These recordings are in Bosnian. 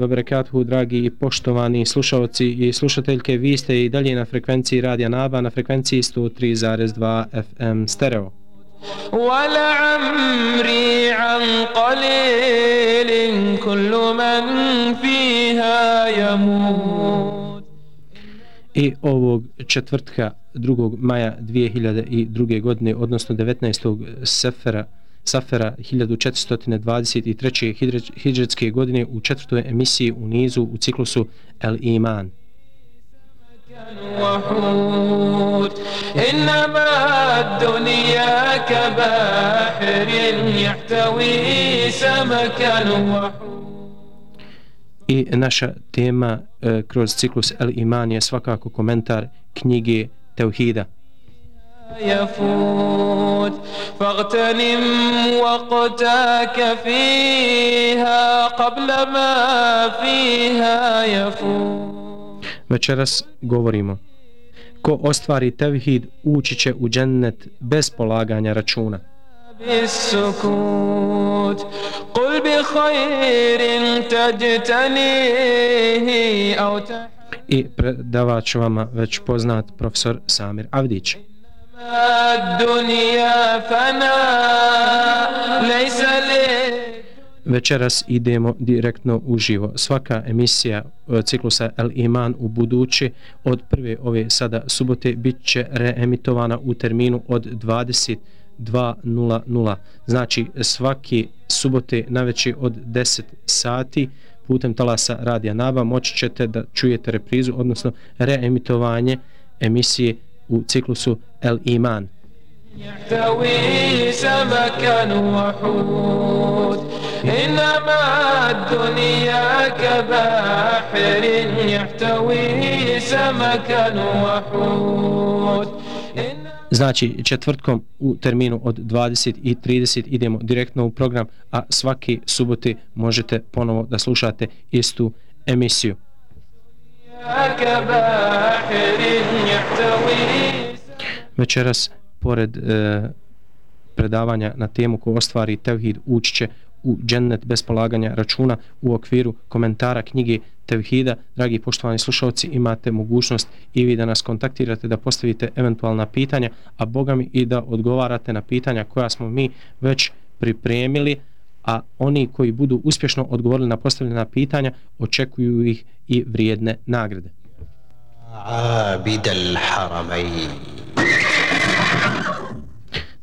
Vabarakatuhu, dragi i poštovani slušalci i slušateljke, vi ste i dalje na frekvenciji Radija Naba, na frekvenciji 103.2 FM stereo. ولعمري عن قليل كل من فيها يموت I ovog četvrtka 2. maja 2002. godine, odnosno 19. sefera, safera 1423. hidre- hidžetske godine u četvrtoj emisiji u nizu u ciklusu El Iman. وحوت إنما الدنيا كبحر يحتوي سمكا وحوت I naša tema e, kroz ciklus El Iman je svakako komentar knjige Teuhida. يفوت فاغتنم وقتك فيها قبل ما فيها يفوت Večeras govorimo Ko ostvari tevhid ući će u džennet bez polaganja računa. بالسكوت قل بخير تجتنيه أو تحمل I predavač vama već poznat profesor Samir Avdić. الدنيا فنا ليس لك Večeras idemo direktno uživo. Svaka emisija e, ciklusa El Iman u budući od prve ove sada subote bit će reemitovana u terminu od 22.00. Znači svaki subote naveći od 10 sati putem talasa Radija Naba moći ćete da čujete reprizu, odnosno reemitovanje emisije u ciklusu El Iman. يحتوي سمكا وحوت إنما الدنيا كبحر يحتوي سمكا وحوت إن Znači četvrtkom u terminu od 20 i 30 idemo direktno u program, a svake subote možete ponovo da slušate istu emisiju. كبحر يحتوي Večeras, pored e, predavanja na temu ko ostvari tevhid, ući će u džennet bez polaganja računa u okviru komentara knjige Tevhida. Dragi poštovani slušalci, imate mogućnost i vi da nas kontaktirate, da postavite eventualna pitanja, a Boga mi i da odgovarate na pitanja koja smo mi već pripremili, a oni koji budu uspješno odgovorili na postavljena pitanja, očekuju ih i vrijedne nagrade. عابد الحرمين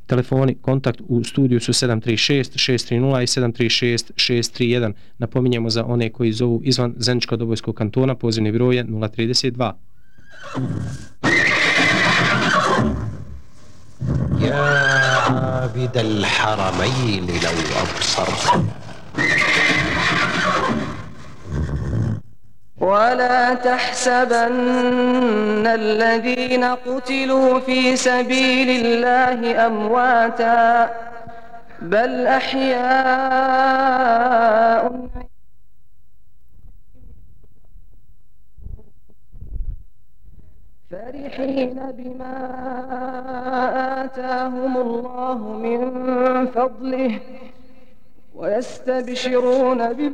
Telefoni kontakt u studiju su 736 630 i 736 631. Napominjemo za one koji zovu izvan Zeničko-Dobojskog kantona, pozivni broj je 032. يا عابد الحرمين لو أبصرت ولا تحسبن الذين قتلوا في سبيل الله أمواتا بل أحياء. فرحين بما آتاهم الله من فضله ويستبشرون بال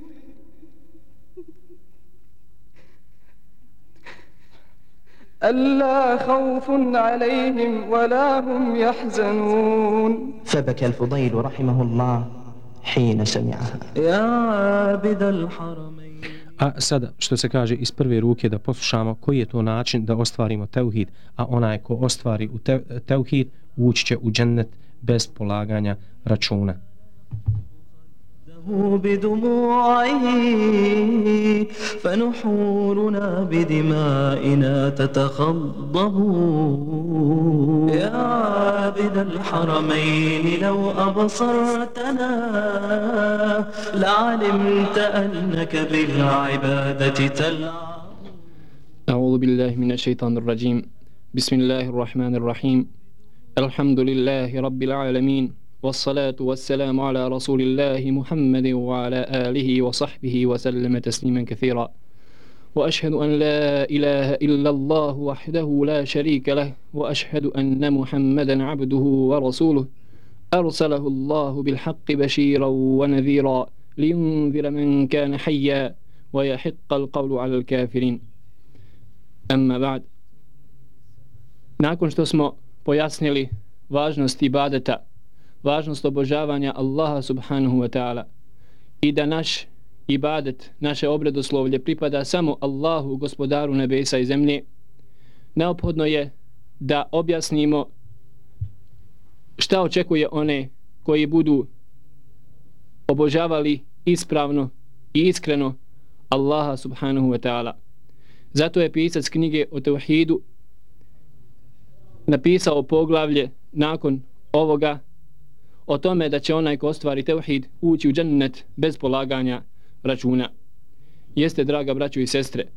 ألا خوف عليهم ولا هم يحزنون فبكى الفضيل رحمه الله حين سمعها يا عابد الحرمين A sada, što se kaže iz prve ruke, da poslušamo koji je to način da ostvarimo teuhid, a onaj ko ostvari u te, teuhid, ući će u džennet bez polaganja računa. بدموعه فنحورنا بدمائنا تتخضب. يا عابد الحرمين لو أبصرتنا لعلمت أنك بالعبادة تلعب. أعوذ بالله من الشيطان الرجيم. بسم الله الرحمن الرحيم. الحمد لله رب العالمين. والصلاة والسلام على رسول الله محمد وعلى آله وصحبه وسلم تسليما كثيرا وأشهد أن لا إله إلا الله وحده لا شريك له وأشهد أن محمدا عبده ورسوله أرسله الله بالحق بشيرا ونذيرا لينذر من كان حيا ويحق القول على الكافرين Amma ba'd. Nakon što smo pojasnili važnost ibadeta, važnost obožavanja Allaha subhanahu wa ta'ala i da naš ibadet, naše obredoslovlje pripada samo Allahu, gospodaru nebesa i zemlje, neophodno je da objasnimo šta očekuje one koji budu obožavali ispravno i iskreno Allaha subhanahu wa ta'ala. Zato je pisac knjige o tevhidu napisao poglavlje nakon ovoga o tome da će onaj ko ostvari Teuhid ući u džennet bez polaganja računa. Jeste, draga braćo i sestre,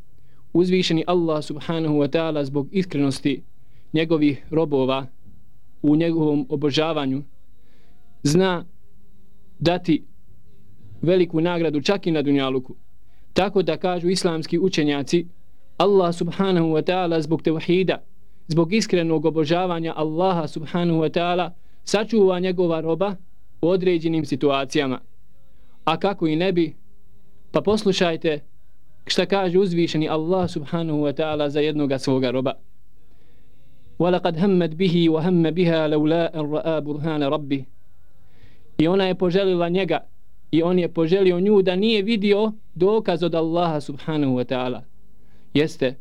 uzvišeni Allah subhanahu wa ta'ala zbog iskrenosti njegovih robova u njegovom obožavanju zna dati veliku nagradu čak i na dunjaluku. Tako da kažu islamski učenjaci Allah subhanahu wa ta'ala zbog tevhida, zbog iskrenog obožavanja Allaha subhanahu wa ta'ala sačuva njegova roba u određenim situacijama. A kako i ne bi, pa poslušajte šta kaže uzvišeni Allah subhanahu wa ta'ala za jednoga svoga roba. وَلَقَدْ هَمَّدْ بِهِ وَهَمَّ بِهَا لَوْلَا أَنْ رَآ بُرْهَانَ رَبِّهِ I ona je poželila njega i on je poželio nju da nije vidio dokaz od Allaha subhanahu wa ta'ala jeste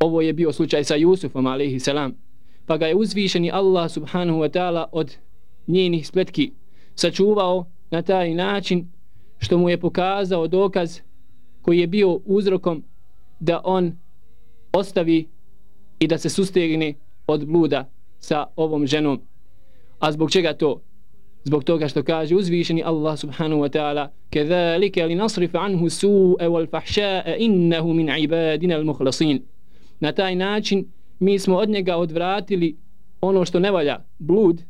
ovo je bio slučaj sa Jusufom alaihi salam pa ga je uzvišeni Allah subhanahu wa ta'ala od njenih spletki sačuvao na taj način što mu je pokazao dokaz koji je bio uzrokom da on ostavi i da se sustegne od bluda sa ovom ženom. A zbog čega to? zbog toga što kaže uzvišeni Allah subhanahu wa ta'ala كذلك لنصرف عنه السوء والفحشاء إنه من عبادنا المخلصين na taj način mi smo od njega odvratili ono što ne valja blud.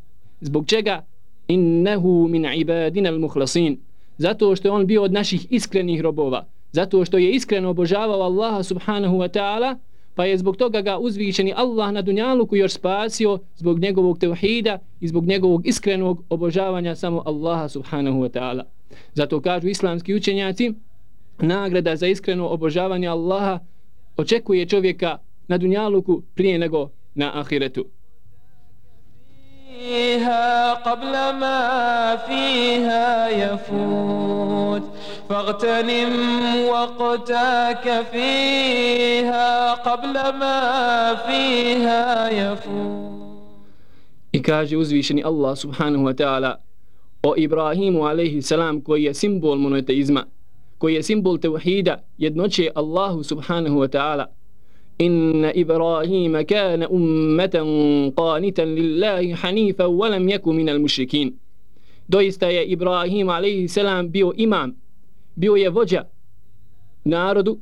Zbog čega? Innehu min ibadina al-mukhlasin zato što je on bio od naših iskrenih robova. Zato što je iskreno obožavao Allaha subhanahu wa ta'ala pa je zbog toga ga uzvišeni Allah na dunjaluku još spasio zbog njegovog tevhida i zbog njegovog iskrenog obožavanja samo Allaha subhanahu wa ta'ala. Zato kažu islamski učenjaci, nagrada za iskreno obožavanje Allaha očekuje čovjeka na dunjaluku prije nego na ahiretu. فيها قبل ما فيها يفوت فاغتنم وقتك فيها قبل ما فيها يفوت I kaže uzvišeni Allah subhanahu wa ta'ala o Ibrahimu alaihi salam koji je simbol monoteizma, koji je simbol tevhida, jednoće Allahu subhanahu wa ta'ala إن إبراهيم كان أمة قانتا لله حنيفا ولم يكن من المشركين doista je Ibrahim alaihi selam bio imam, bio je vođa narodu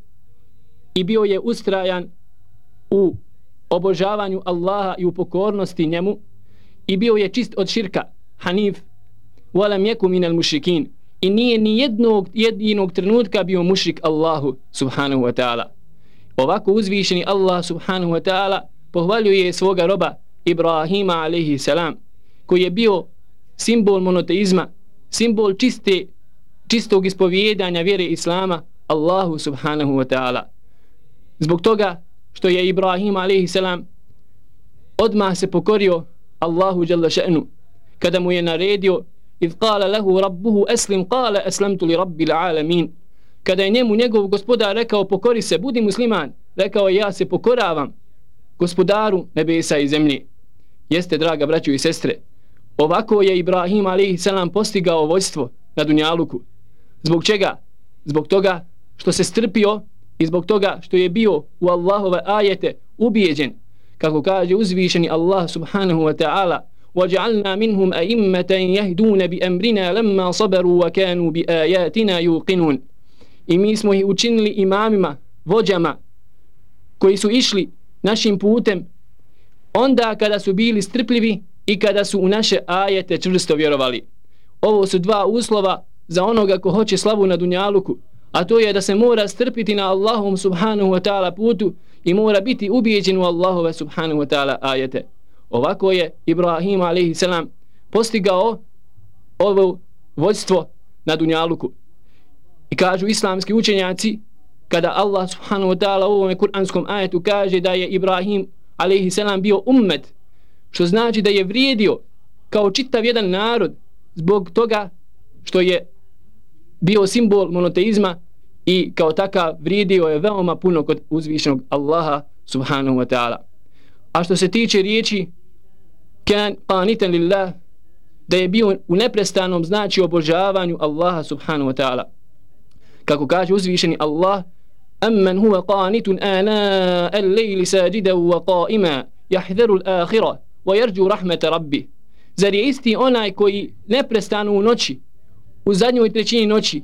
i bio je ustrajan u obožavanju Allaha i u pokornosti njemu i bio je čist od širka, hanif, walam jeku minal mušrikin i nije ni jednog jedinog trenutka bio mušrik Allahu subhanahu wa ta'ala. Ovako uzvišeni Allah subhanahu wa ta'ala pohvaljuje svoga roba Ibrahima alaihi salam koji je bio simbol monoteizma, simbol čiste, čistog ispovjedanja vjere Islama Allahu subhanahu wa ta'ala. Zbog toga što je Ibrahim alaihi salam odmah se pokorio Allahu jalla še'nu kada mu je naredio idh kala lahu rabbuhu eslim kala eslamtu li rabbil alamin kada je njemu njegov gospodar rekao pokori se, budi musliman, rekao ja se pokoravam gospodaru nebesa i zemlje. Jeste, draga braćo i sestre, ovako je Ibrahim a.s. postigao vojstvo na Dunjaluku. Zbog čega? Zbog toga što se strpio i zbog toga što je bio u Allahove ajete ubijeđen. Kako kaže uzvišeni Allah subhanahu wa ta'ala وَجَعَلْنَا مِنْهُمْ أَئِمَّةً يَهْدُونَ بِأَمْرِنَا لَمَّا صَبَرُوا وَكَانُوا بِآيَاتِنَا يُوقِنُونَ I mi smo ih učinili imamima, vođama, koji su išli našim putem onda kada su bili strpljivi i kada su u naše ajete čvrsto vjerovali. Ovo su dva uslova za onoga ko hoće slavu na Dunjaluku, a to je da se mora strpiti na Allahom subhanahu wa ta'ala putu i mora biti ubijeđen u Allahove subhanahu wa ta'ala ajete. Ovako je Ibrahim a.s. postigao ovo vođstvo na Dunjaluku. I kažu islamski učenjaci, kada Allah subhanahu wa ta'ala u ovom kuranskom ajetu kaže da je Ibrahim a.s. bio ummet, što znači da je vrijedio kao čitav jedan narod zbog toga što je bio simbol monoteizma i kao takav vrijedio je veoma puno kod uzvišenog Allaha subhanahu wa ta'ala. A što se tiče riječi kan qanitan lillah da je bio u neprestanom znači obožavanju Allaha subhanahu wa ta'ala. Kako kaže uzvišeni Allah amman huwa qanitun ana al-layli sajidan wa qa'ima yahdharu al-akhirah wa yarju rahmat rabbi. Zar je isti onaj koji neprestano u noći, u zadnjoj trećini noći,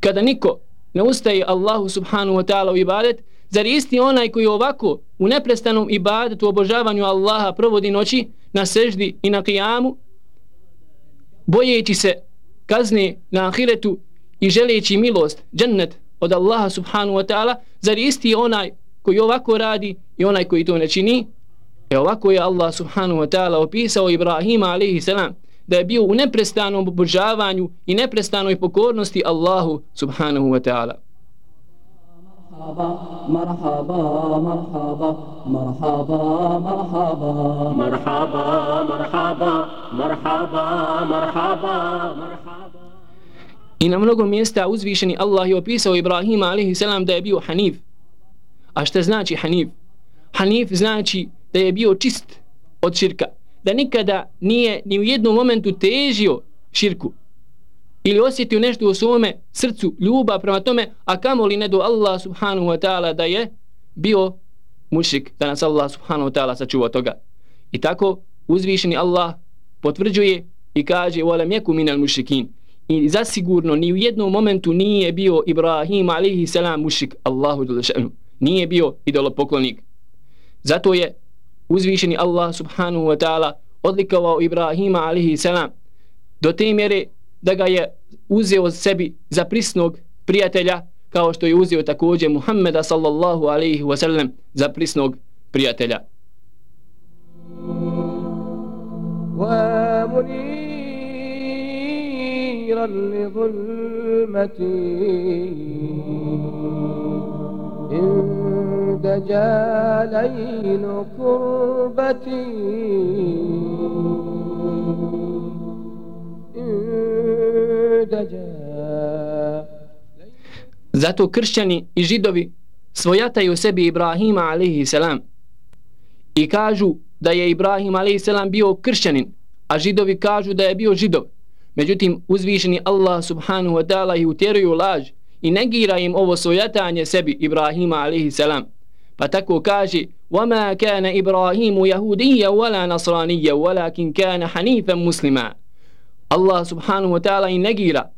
kada niko ne ustaje Allahu subhanahu wa ta'ala u ibadet, zar je isti onaj koji ovako u neprestanom ibadetu obožavanju Allaha provodi noći na seždi i na kijamu, bojeći se kazne na ahiretu i želeći milost, džennet od Allaha subhanahu wa ta'ala, zar je isti onaj koji ovako radi i onaj koji to ne čini? E ovako je Allah subhanahu wa ta'ala opisao Ibrahima alaihi salam da je bio u neprestanom obožavanju i neprestanoj pokornosti Allahu subhanahu wa ta'ala. مرحبا مرحبا مرحبا مرحبا مرحبا مرحبا مرحبا مرحبا مرحبا I na mnogo mjesta uzvišeni Allah je opisao Ibrahima alaihi salam da je bio hanif. A šta znači hanif? Hanif znači da je bio čist od širka. Da nikada nije ni u jednom momentu težio širku. Ili osjetio nešto u svome srcu, ljubav prema tome, a kamo li ne do Allah subhanahu wa ta'ala da je bio mušik, da nas Allah subhanahu wa ta'ala sačuva toga. I tako uzvišeni Allah potvrđuje i kaže وَلَمْ يَكُ مِنَ الْمُشْرِكِينَ i zasigurno ni u jednom momentu nije bio Ibrahim alaihi salam mušik Allahu dolašanu. Nije bio idolopoklonik. Zato je uzvišeni Allah subhanahu wa ta'ala odlikovao Ibrahima alaihi salam do te mjere da ga je uzeo sebi za prisnog prijatelja kao što je uzeo također Muhammeda sallallahu alaihi wa sallam za prisnog prijatelja. منيرا لظلمتي إن دجا ليل كربتي إن دجا Zato kršćani i židovi svojataju sebi Ibrahima alaihi salam i kažu da je Ibrahim alaihi salam bio kršćanin, a židovi kažu da je bio židov. Međutim, uzvišeni Allah subhanahu wa ta'ala ih utjeruju laž i negira im ovo svojatanje sebi Ibrahima alaihi salam. Pa tako kaže وَمَا كَانَ إِبْرَاهِيمُ يَهُودِيَّ وَلَا نَصْرَانِيَّ وَلَكِنْ كَانَ حَنِيفًا مُسْلِمًا Allah subhanahu wa ta'ala i negira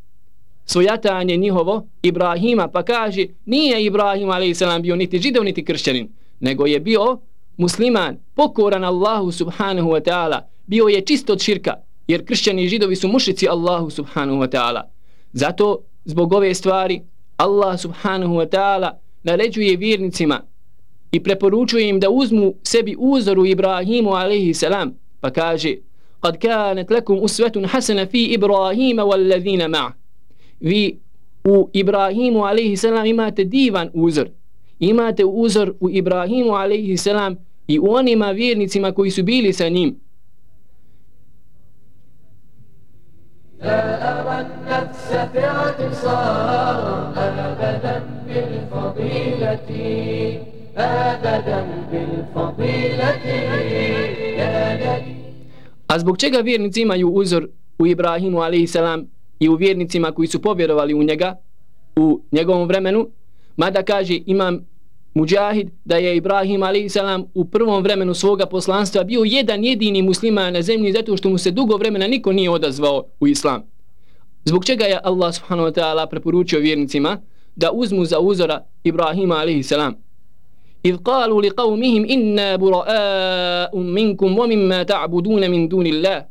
svojatanje njihovo Ibrahima pa kaže nije Ibrahim a.s. bio niti židov niti kršćanin nego je bio musliman pokoran Allahu subhanahu wa ta'ala bio je čist od širka jer kršćani i židovi su mušici Allahu subhanahu wa ta'ala. Zato, zbog ove stvari, Allah subhanahu wa ta'ala naređuje vjernicima i preporučuje im da uzmu sebi uzoru Ibrahimu alaihi salam, pa kaže Kad kanet lekum usvetun hasana fi Ibrahima walladhina ma' Vi u Ibrahimu alaihi salam imate divan uzor. Imate uzor u Ibrahimu alaihi salam i u onima vjernicima koji su bili sa njim. لا أرى النفس في اعتصار أبدا بالفضيلة أبدا بالفضيلة يا نبي A zbog čega vjernici imaju uzor u Ibrahimu a.s. i u vjernicima koji su povjerovali u njega u njegovom vremenu mada kaže imam Mujahid da je Ibrahim a.s. u prvom vremenu svoga poslanstva bio jedan jedini musliman na zemlji zato što mu se dugo vremena niko nije odazvao u islam. Zbog čega je Allah subhanahu wa ta'ala preporučio vjernicima da uzmu za uzora Ibrahima a.s. إذ قالوا لقومهم إنا براء منكم ومما تعبدون من دون الله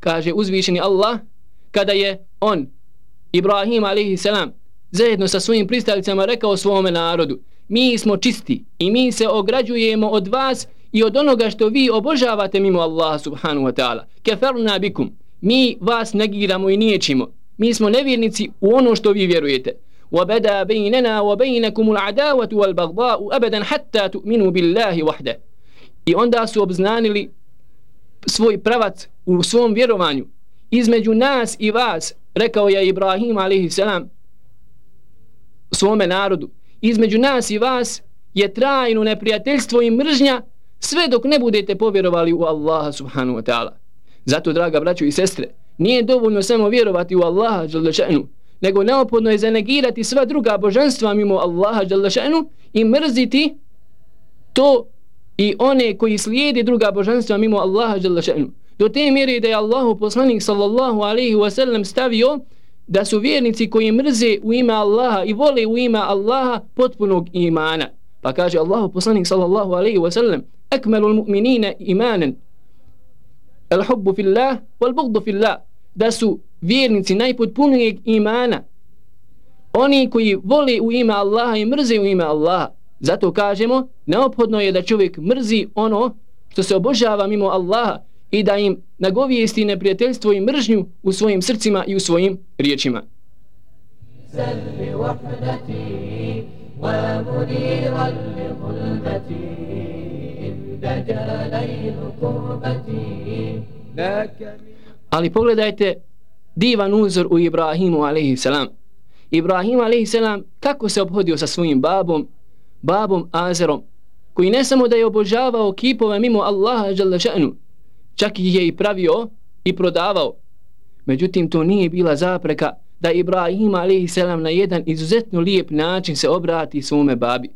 kaže uzvišeni Allah kada je on Ibrahim a.s. zajedno sa svojim pristalicama rekao svome narodu mi smo čisti i mi se ograđujemo od vas i od onoga što vi obožavate mimo Allaha subhanahu wa ta'ala. Keferna bikum, mi vas negiramo i niječimo. Mi smo nevjernici u ono što vi vjerujete. وَبَدَا بَيْنَنَا وَبَيْنَكُمُ الْعَدَاوَةُ وَالْبَغْضَاءُ أَبَدًا حَتَّى تُؤْمِنُوا بِاللَّهِ وَحْدَ I onda su obznanili svoj pravac u svom vjerovanju. Između nas i vas, rekao je Ibrahim a.s. svome narodu, između nas i vas je trajno neprijateljstvo i mržnja sve dok ne budete povjerovali u Allaha subhanahu wa ta'ala. Zato, draga braćo i sestre, nije dovoljno samo vjerovati u Allaha šanu, nego neophodno je zanegirati sva druga božanstva mimo Allaha šanu i mrziti to i one koji slijede druga božanstva mimo Allaha šanu. Do te mjere da je Allahu poslanik sallallahu alaihi wasallam stavio da su vjernici koji mrze u ime Allaha i vole u ime Allaha potpunog imana. Pa kaže Allahu poslanik sallallahu alaihi wa sallam akmalu mu'minina imanan. Al hubbu fillah wal bugdu fillah. Da su vjernici najpotpunijeg imana. Oni koji vole u ime Allaha i mrze u ime Allaha. Zato kažemo neophodno je da čovjek mrzi ono što se obožava mimo Allaha i da im nagovijesti neprijateljstvo i mržnju u svojim srcima i u svojim riječima. Ali pogledajte divan uzor u Ibrahimu a.s. Ibrahim a.s. kako se obhodio sa svojim babom, babom Azerom, koji ne samo da je obožavao kipove mimo Allaha še'nu, čak ih je i pravio i prodavao. Međutim, to nije bila zapreka da Ibrahim a.s. na jedan izuzetno lijep način se obrati svome babi.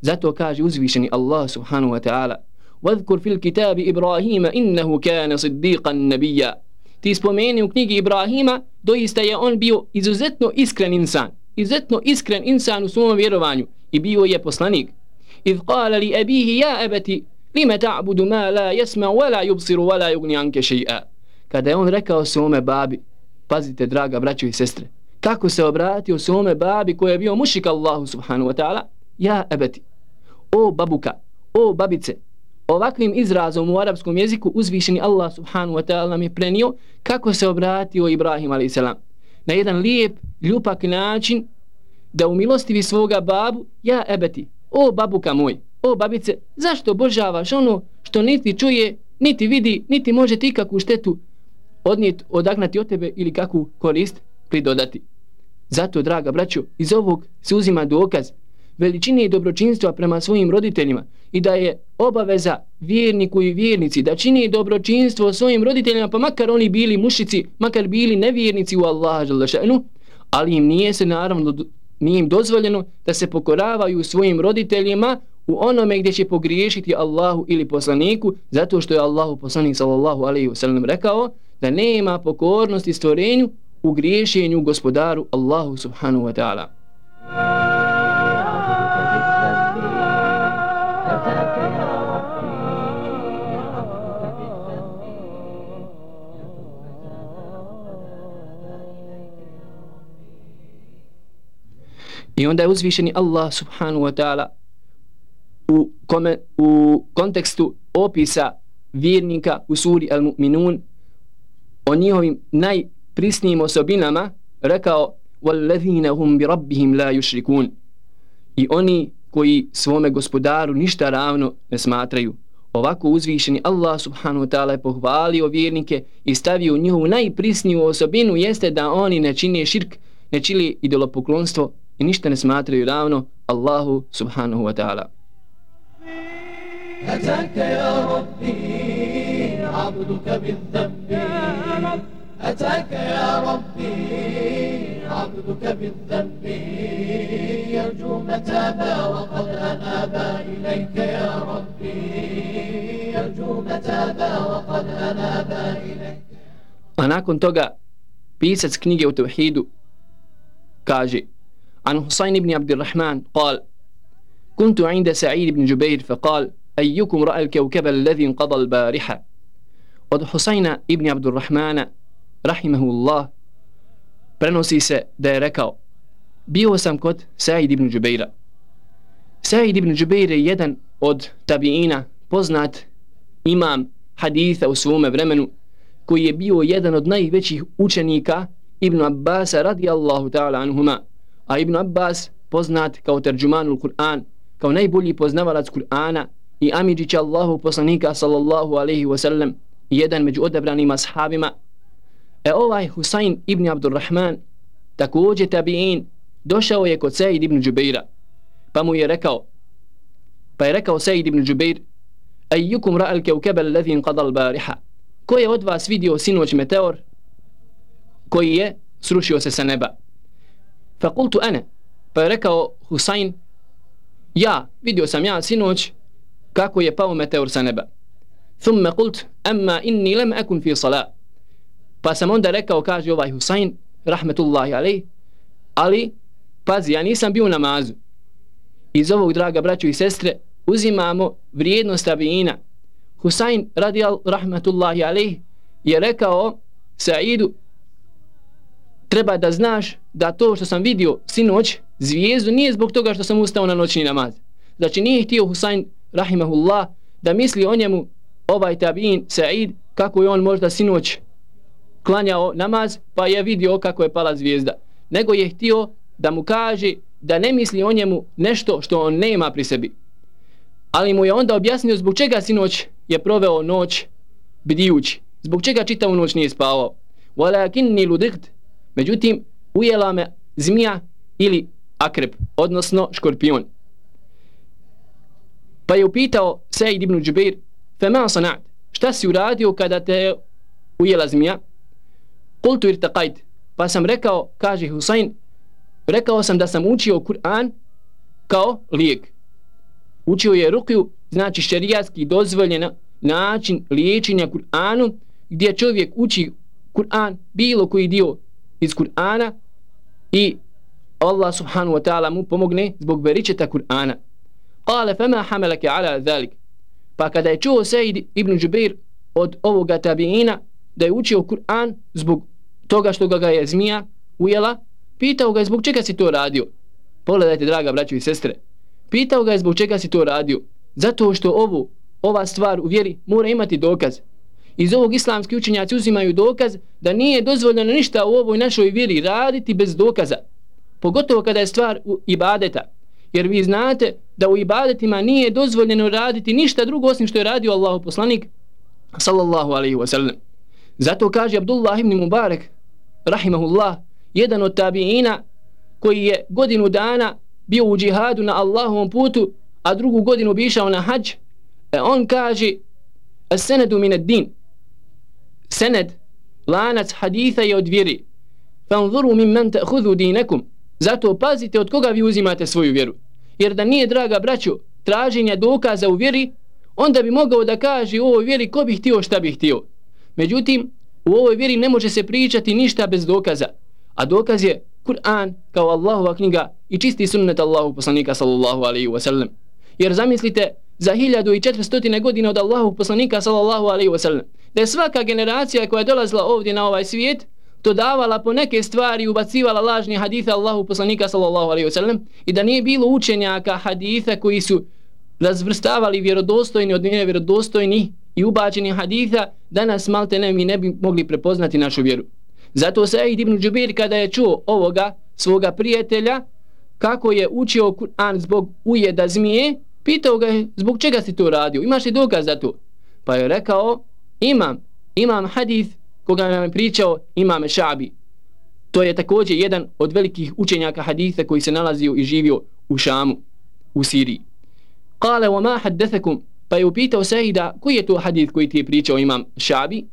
Zato kaže uzvišeni Allah subhanahu wa ta'ala وَذْكُرْ فِي الْكِتَابِ إِبْرَاهِيمَ إِنَّهُ كَانَ صِدِّيقًا نَبِيًّا Ti spomeni u knjigi Ibrahima, doista je on bio izuzetno iskren insan. Izuzetno iskren insan u svom vjerovanju i bio je poslanik. إِذْ قَالَ لِأَبِيهِ يَا أَبَتِ Lime ta'budu ma la yasma wa la yubsiru wa la yughni anka shay'a kada je on rekao svome babi pazite draga braćo i sestre kako se obratio svome babi koji je bio mušik Allahu subhanahu wa ta'ala ja abati o babuka o babice ovakvim izrazom u arapskom jeziku uzvišeni Allah subhanahu wa ta'ala nam je prenio kako se obratio Ibrahim a.s. na jedan lijep, ljupak način da u milostivi svoga babu ja ebeti, o babuka moj o babice, zašto obožavaš ono što niti čuje, niti vidi, niti može ti kakvu štetu odnijet, odagnati od tebe ili kakvu korist pridodati. Zato, draga braćo, iz ovog se uzima dokaz veličine i dobročinstva prema svojim roditeljima i da je obaveza vjerniku i vjernici da čini dobročinstvo svojim roditeljima, pa makar oni bili mušici, makar bili nevjernici u Allaha želešenu, ali im nije se naravno nije im dozvoljeno da se pokoravaju svojim roditeljima u onome gdje će pogriješiti Allahu ili poslaniku zato što je Allahu poslanik sallallahu alaihi wasallam rekao da nema pokornosti stvorenju u griješenju gospodaru Allahu subhanahu wa ta'ala. I onda je uzvišeni Allah subhanahu wa ta'ala u, kome, u kontekstu opisa vjernika u suri Al-Mu'minun o njihovim najprisnijim osobinama rekao وَالَّذِينَ هُمْ بِرَبِّهِمْ لَا يُشْرِكُونَ i oni koji svome gospodaru ništa ravno ne smatraju. Ovako uzvišeni Allah subhanahu wa ta'ala je pohvalio vjernike i stavio njihovu najprisniju osobinu jeste da oni ne čine širk, ne čili idolopoklonstvo i ništa ne smatraju ravno Allahu subhanahu wa ta'ala. أتاك يا ربي عبدك بالذنب. أتاك يا ربي عبدك بالذنب. يرجو متابا وقد أنابا إليك يا ربي. يرجو متابا وقد أنابا إليك. A nakon toga pisac knjige u Tevhidu kaže عن حسين بن عبد الرحمن قال كنت عند سعيد بن جبير فقال Ejukum ra'a al-kawkaba alladhi inqada al-bariha. Od Husajna ibn Abdurrahmana rahimehullah prenosi se da je rekao bio sam kod Said ibn Jubeira Said ibn Jubeir je jedan od tabiina poznat imam haditha u svome vremenu koji je bio jedan od najvećih učenika Ibn Abbas radijallahu ta'ala anhuma a Ibn Abbas poznat kao terđumanul Kur'an kao najbolji poznavalac Kur'ana i Amidžić Allahu poslanika sallallahu alaihi wa sallam jedan među odabranim ashabima. E ovaj Husayn ibn Abdurrahman također tabi'in došao je kod Sejid ibn Džubeira pa mu je rekao pa je rekao Sejid ibn Džubeir ejukum ra'al kevkebe ledhin qadal bariha ko je od vas vidio sinoć meteor koji je srušio se sa neba? Fa kultu ane pa je rekao Husayn ja vidio sam ja sinoć kako je pao meteor sa neba. Thumma kult, emma inni lem ekun fi sala. Pa sam onda rekao, kaže ovaj Husayn, rahmetullahi alej, ali, pazi, ja nisam bio u namazu. Iz ovog, draga braćo i sestre, uzimamo vrijednost tabiina. Husayn, radijal rahmetullahi alej, je rekao Saidu, treba da znaš da to što sam vidio sinoć, zvijezdu, nije zbog toga što sam ustao na noćni namaz. Znači nije htio Husayn rahimahullah, da misli o njemu ovaj tabiin Said kako je on možda sinoć klanjao namaz pa je vidio kako je pala zvijezda. Nego je htio da mu kaže da ne misli o njemu nešto što on nema pri sebi. Ali mu je onda objasnio zbog čega sinoć je proveo noć bdijući zbog čega čitavu noć nije spavao. Walakinni ludikt međutim ujela me zmija ili akrep odnosno škorpion pa je upitao Sejid ibn Džubeir Fema sanat, šta si uradio kada te ujela zmija? Kultu irtaqajt, pa sam rekao, kaže Husayn, rekao sam da sam učio Kur'an kao lijek. Učio je rukiju, znači šerijatski dozvoljen način liječenja Kur'anu, gdje čovjek uči Kur'an, bilo koji dio iz Kur'ana i Allah subhanu wa ta'ala mu pomogne zbog beričeta Kur'ana. Kale, fema hamelake ala dhalik. Pa kada je čuo Sejid ibn Džubeir od ovoga tabiina da je učio Kur'an zbog toga što ga je zmija ujela, pitao ga je zbog čega si to radio. Pogledajte, draga braćo i sestre. Pitao ga je zbog čega si to radio. Zato što ovo, ova stvar u vjeri mora imati dokaz. Iz ovog islamski učenjaci uzimaju dokaz da nije dozvoljeno ništa u ovoj našoj vjeri raditi bez dokaza. Pogotovo kada je stvar u ibadeta. Jer vi znate da u ibadetima nije dozvoljeno raditi ništa drugo osim što je radio Allahu poslanik sallallahu alaihi wa sallam. Zato kaže Abdullah ibn Mubarak rahimahullah jedan od tabiina koji je godinu dana bio u džihadu na Allahovom putu a drugu godinu bi išao na hađ. E on kaže senedu min din sened lanac haditha je od vjeri. Fanzuru min men ta'khudhu dinakum. Zato pazite od koga vi uzimate svoju vjeru jer da nije draga braćo traženja dokaza u vjeri onda bi mogao da kaže u ovoj vjeri ko bi htio šta bi htio. Međutim u ovoj vjeri ne može se pričati ništa bez dokaza. A dokaz je Kur'an kao Allahova knjiga i čisti sunnet Allahu poslanika sallallahu alaihi wa sallam. Jer zamislite za 1400 godina od Allahu poslanika sallallahu alaihi wa sallam da je svaka generacija koja je dolazila ovdje na ovaj svijet dodavala po neke stvari i ubacivala lažni haditha Allahu poslanika sallallahu alaihi wasallam i da nije bilo učenjaka haditha koji su razvrstavali vjerodostojni od nevjerodostojni i ubačeni haditha danas malte ne mi ne bi mogli prepoznati našu vjeru. Zato Sa'id ibn Đubir kada je čuo ovoga svoga prijatelja kako je učio Kur'an zbog ujeda zmije, pitao ga je zbog čega si to radio, imaš li dokaz za to? Pa je rekao imam, imam hadith koga nam je pričao imame Šabi. To je također jedan od velikih učenjaka haditha koji se nalazio i živio u Šamu, u Siriji. Kale, wa ma haddethekum, pa je upitao Sejida, koji je to hadith koji ti je pričao imam Šabi?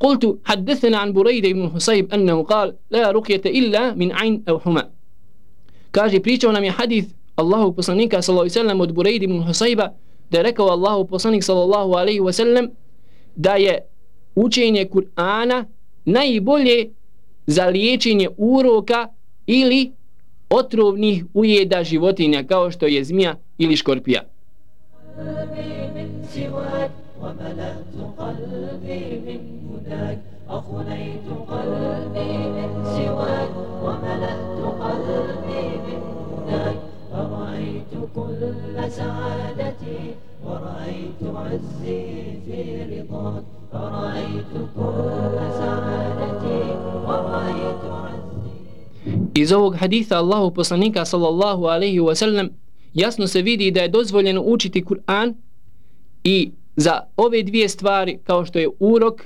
قلت حدثنا عن بريد بن حسيب أنه قال لا رقية إلا من عين أو حمى kaže pričao nam je hadith Allahu poslanika sallallahu alejhi ve sellem od Bureid ibn Husayba da je rekao Allahu poslanik sallallahu alejhi ve sellem da je učenje Kur'ana najbolje za liječenje uroka ili otrovnih ujeda životinja kao što je zmija ili škorpija. أخنيت قلبي من سواك وملأت قلبي من هداك فرأيت كل سعادتي ورأيت عزي في رضاك Iz ovog haditha Allahu poslanika sallallahu alaihi wa sallam jasno se vidi da je dozvoljeno učiti Kur'an i za ove dvije stvari kao što je urok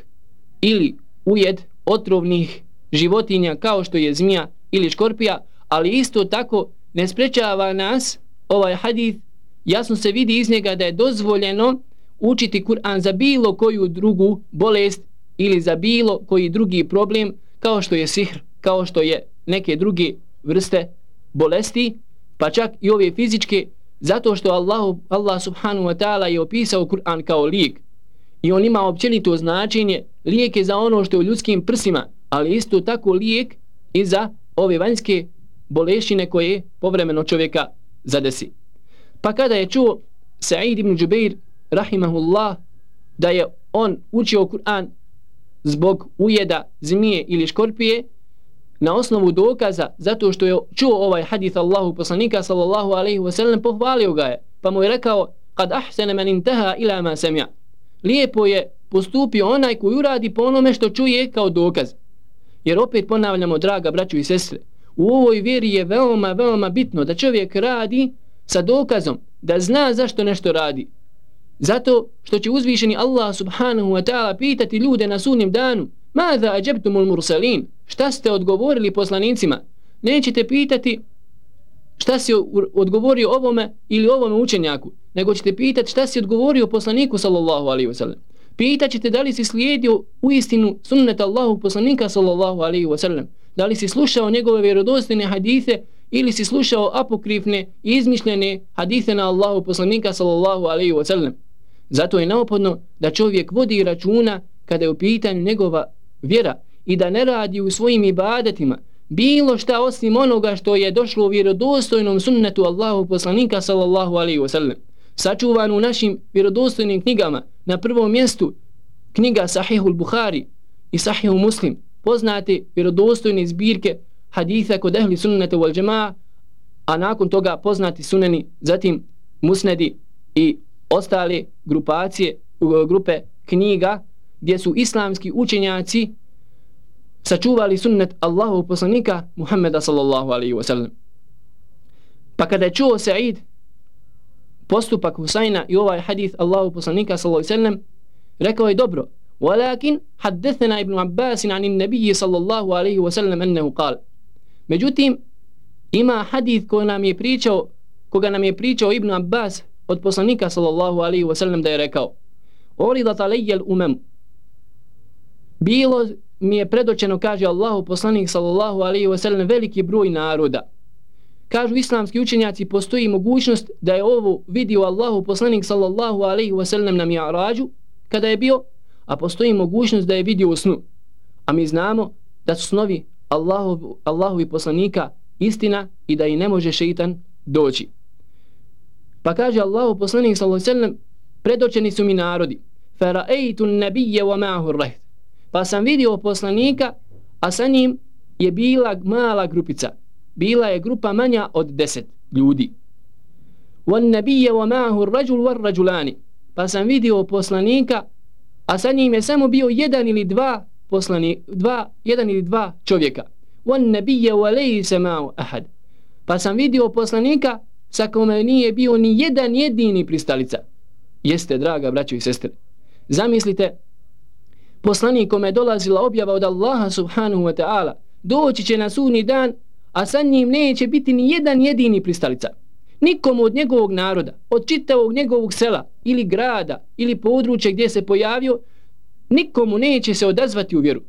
ili ujed otrovnih životinja kao što je zmija ili škorpija, ali isto tako ne sprečava nas ovaj hadith, jasno se vidi iz njega da je dozvoljeno učiti Kur'an za bilo koju drugu bolest ili za bilo koji drugi problem kao što je sihr, kao što je neke druge vrste bolesti, pa čak i ove fizičke, zato što Allah, Allah subhanahu wa ta'ala je opisao Kur'an kao lijek i on ima općenito značenje lijek je za ono što je u ljudskim prsima, ali isto tako lijek i za ove vanjske bolešine koje povremeno čovjeka zadesi. Pa kada je čuo Sa'id ibn Džubeir rahimahullah da je on učio Kur'an zbog ujeda zmije ili škorpije na osnovu dokaza zato što je čuo ovaj hadith Allahu poslanika sallallahu alaihi wa sallam pohvalio ga je pa mu je rekao kad ahsene man intaha ila ma samia lijepo je postupio onaj koji uradi po onome što čuje kao dokaz. Jer opet ponavljamo, draga braću i sestre, u ovoj vjeri je veoma, veoma bitno da čovjek radi sa dokazom, da zna zašto nešto radi. Zato što će uzvišeni Allah subhanahu wa ta'ala pitati ljude na sunnim danu, Mada ađebtumul mursalin, šta ste odgovorili poslanicima? Nećete pitati šta si odgovorio ovome ili ovome učenjaku, nego ćete pitati šta si odgovorio poslaniku sallallahu alaihi wa sallam. Pitaćete da li si slijedio u istinu sunnet Allahu poslanika sallallahu alaihi wa sallam. Da li si slušao njegove vjerodostine hadise ili si slušao apokrifne i izmišljene hadise na Allahu poslanika sallallahu alaihi wa sallam. Zato je neophodno da čovjek vodi računa kada je u pitanju njegova vjera i da ne radi u svojim ibadetima bilo šta osim onoga što je došlo u vjerodostojnom sunnetu Allahu poslanika sallallahu alaihi wasallam sačuvan u našim vjerodostojnim knjigama. Na prvom mjestu knjiga Sahihul Bukhari i Sahihu Muslim poznate vjerodostojne zbirke haditha kod ehli sunnata wal džema'a a nakon toga poznati suneni zatim musnedi i ostale grupacije, uh, grupe knjiga gdje su islamski učenjaci sačuvali sunnet Allahu poslanika Muhammeda sallallahu alaihi wa sallam. Pa kada je čuo Sa'id postupak Husajna i ovaj hadith Allahu poslanika sallallahu alaihi wa sallam, rekao je dobro, Walakin haddethena ibn Abbas an in nebiji sallallahu alaihi wa sallam ennehu kal. Međutim, ima hadith koji nam je pričao koga nam je pričao Ibn Abbas od poslanika sallallahu alaihi wa sallam da je rekao Oridat alejjel umem Bilo mi je predočeno, kaže Allahu poslanik sallallahu alaihi wa sallam, veliki broj naroda. Kažu islamski učenjaci, postoji mogućnost da je ovo vidio Allahu poslanik sallallahu alaihi wa sallam na mi'arađu, kada je bio, a postoji mogućnost da je vidio u snu. A mi znamo da su snovi Allahu, Allahovi poslanika istina i da i ne može šeitan doći. Pa kaže Allahu poslanik sallallahu alejhi ve sellem predočeni su mi narodi. Fara'aytu an-nabiyya wa ma'ahu rahd. Pa sam vidio poslanika, a sa njim je bila mala grupica. Bila je grupa manja od deset ljudi. Wan nabiyya wa ma'ahu ar-rajul war-rajulani. Pa sam vidio poslanika, a sa njim je samo bio jedan ili dva poslani, dva, jedan ili dva čovjeka. Wan nabiyya wa laysa ma'ahu ahad. Pa sam vidio poslanika sa kome nije bio ni jedan jedini pristalica. Jeste, draga braćo i sestre. Zamislite poslanik kome je dolazila objava od Allaha subhanahu wa ta'ala, doći će na sudni dan, a sa njim neće biti ni jedan jedini pristalica. Nikom od njegovog naroda, od čitavog njegovog sela, ili grada, ili područja gdje se pojavio, nikomu neće se odazvati u vjeru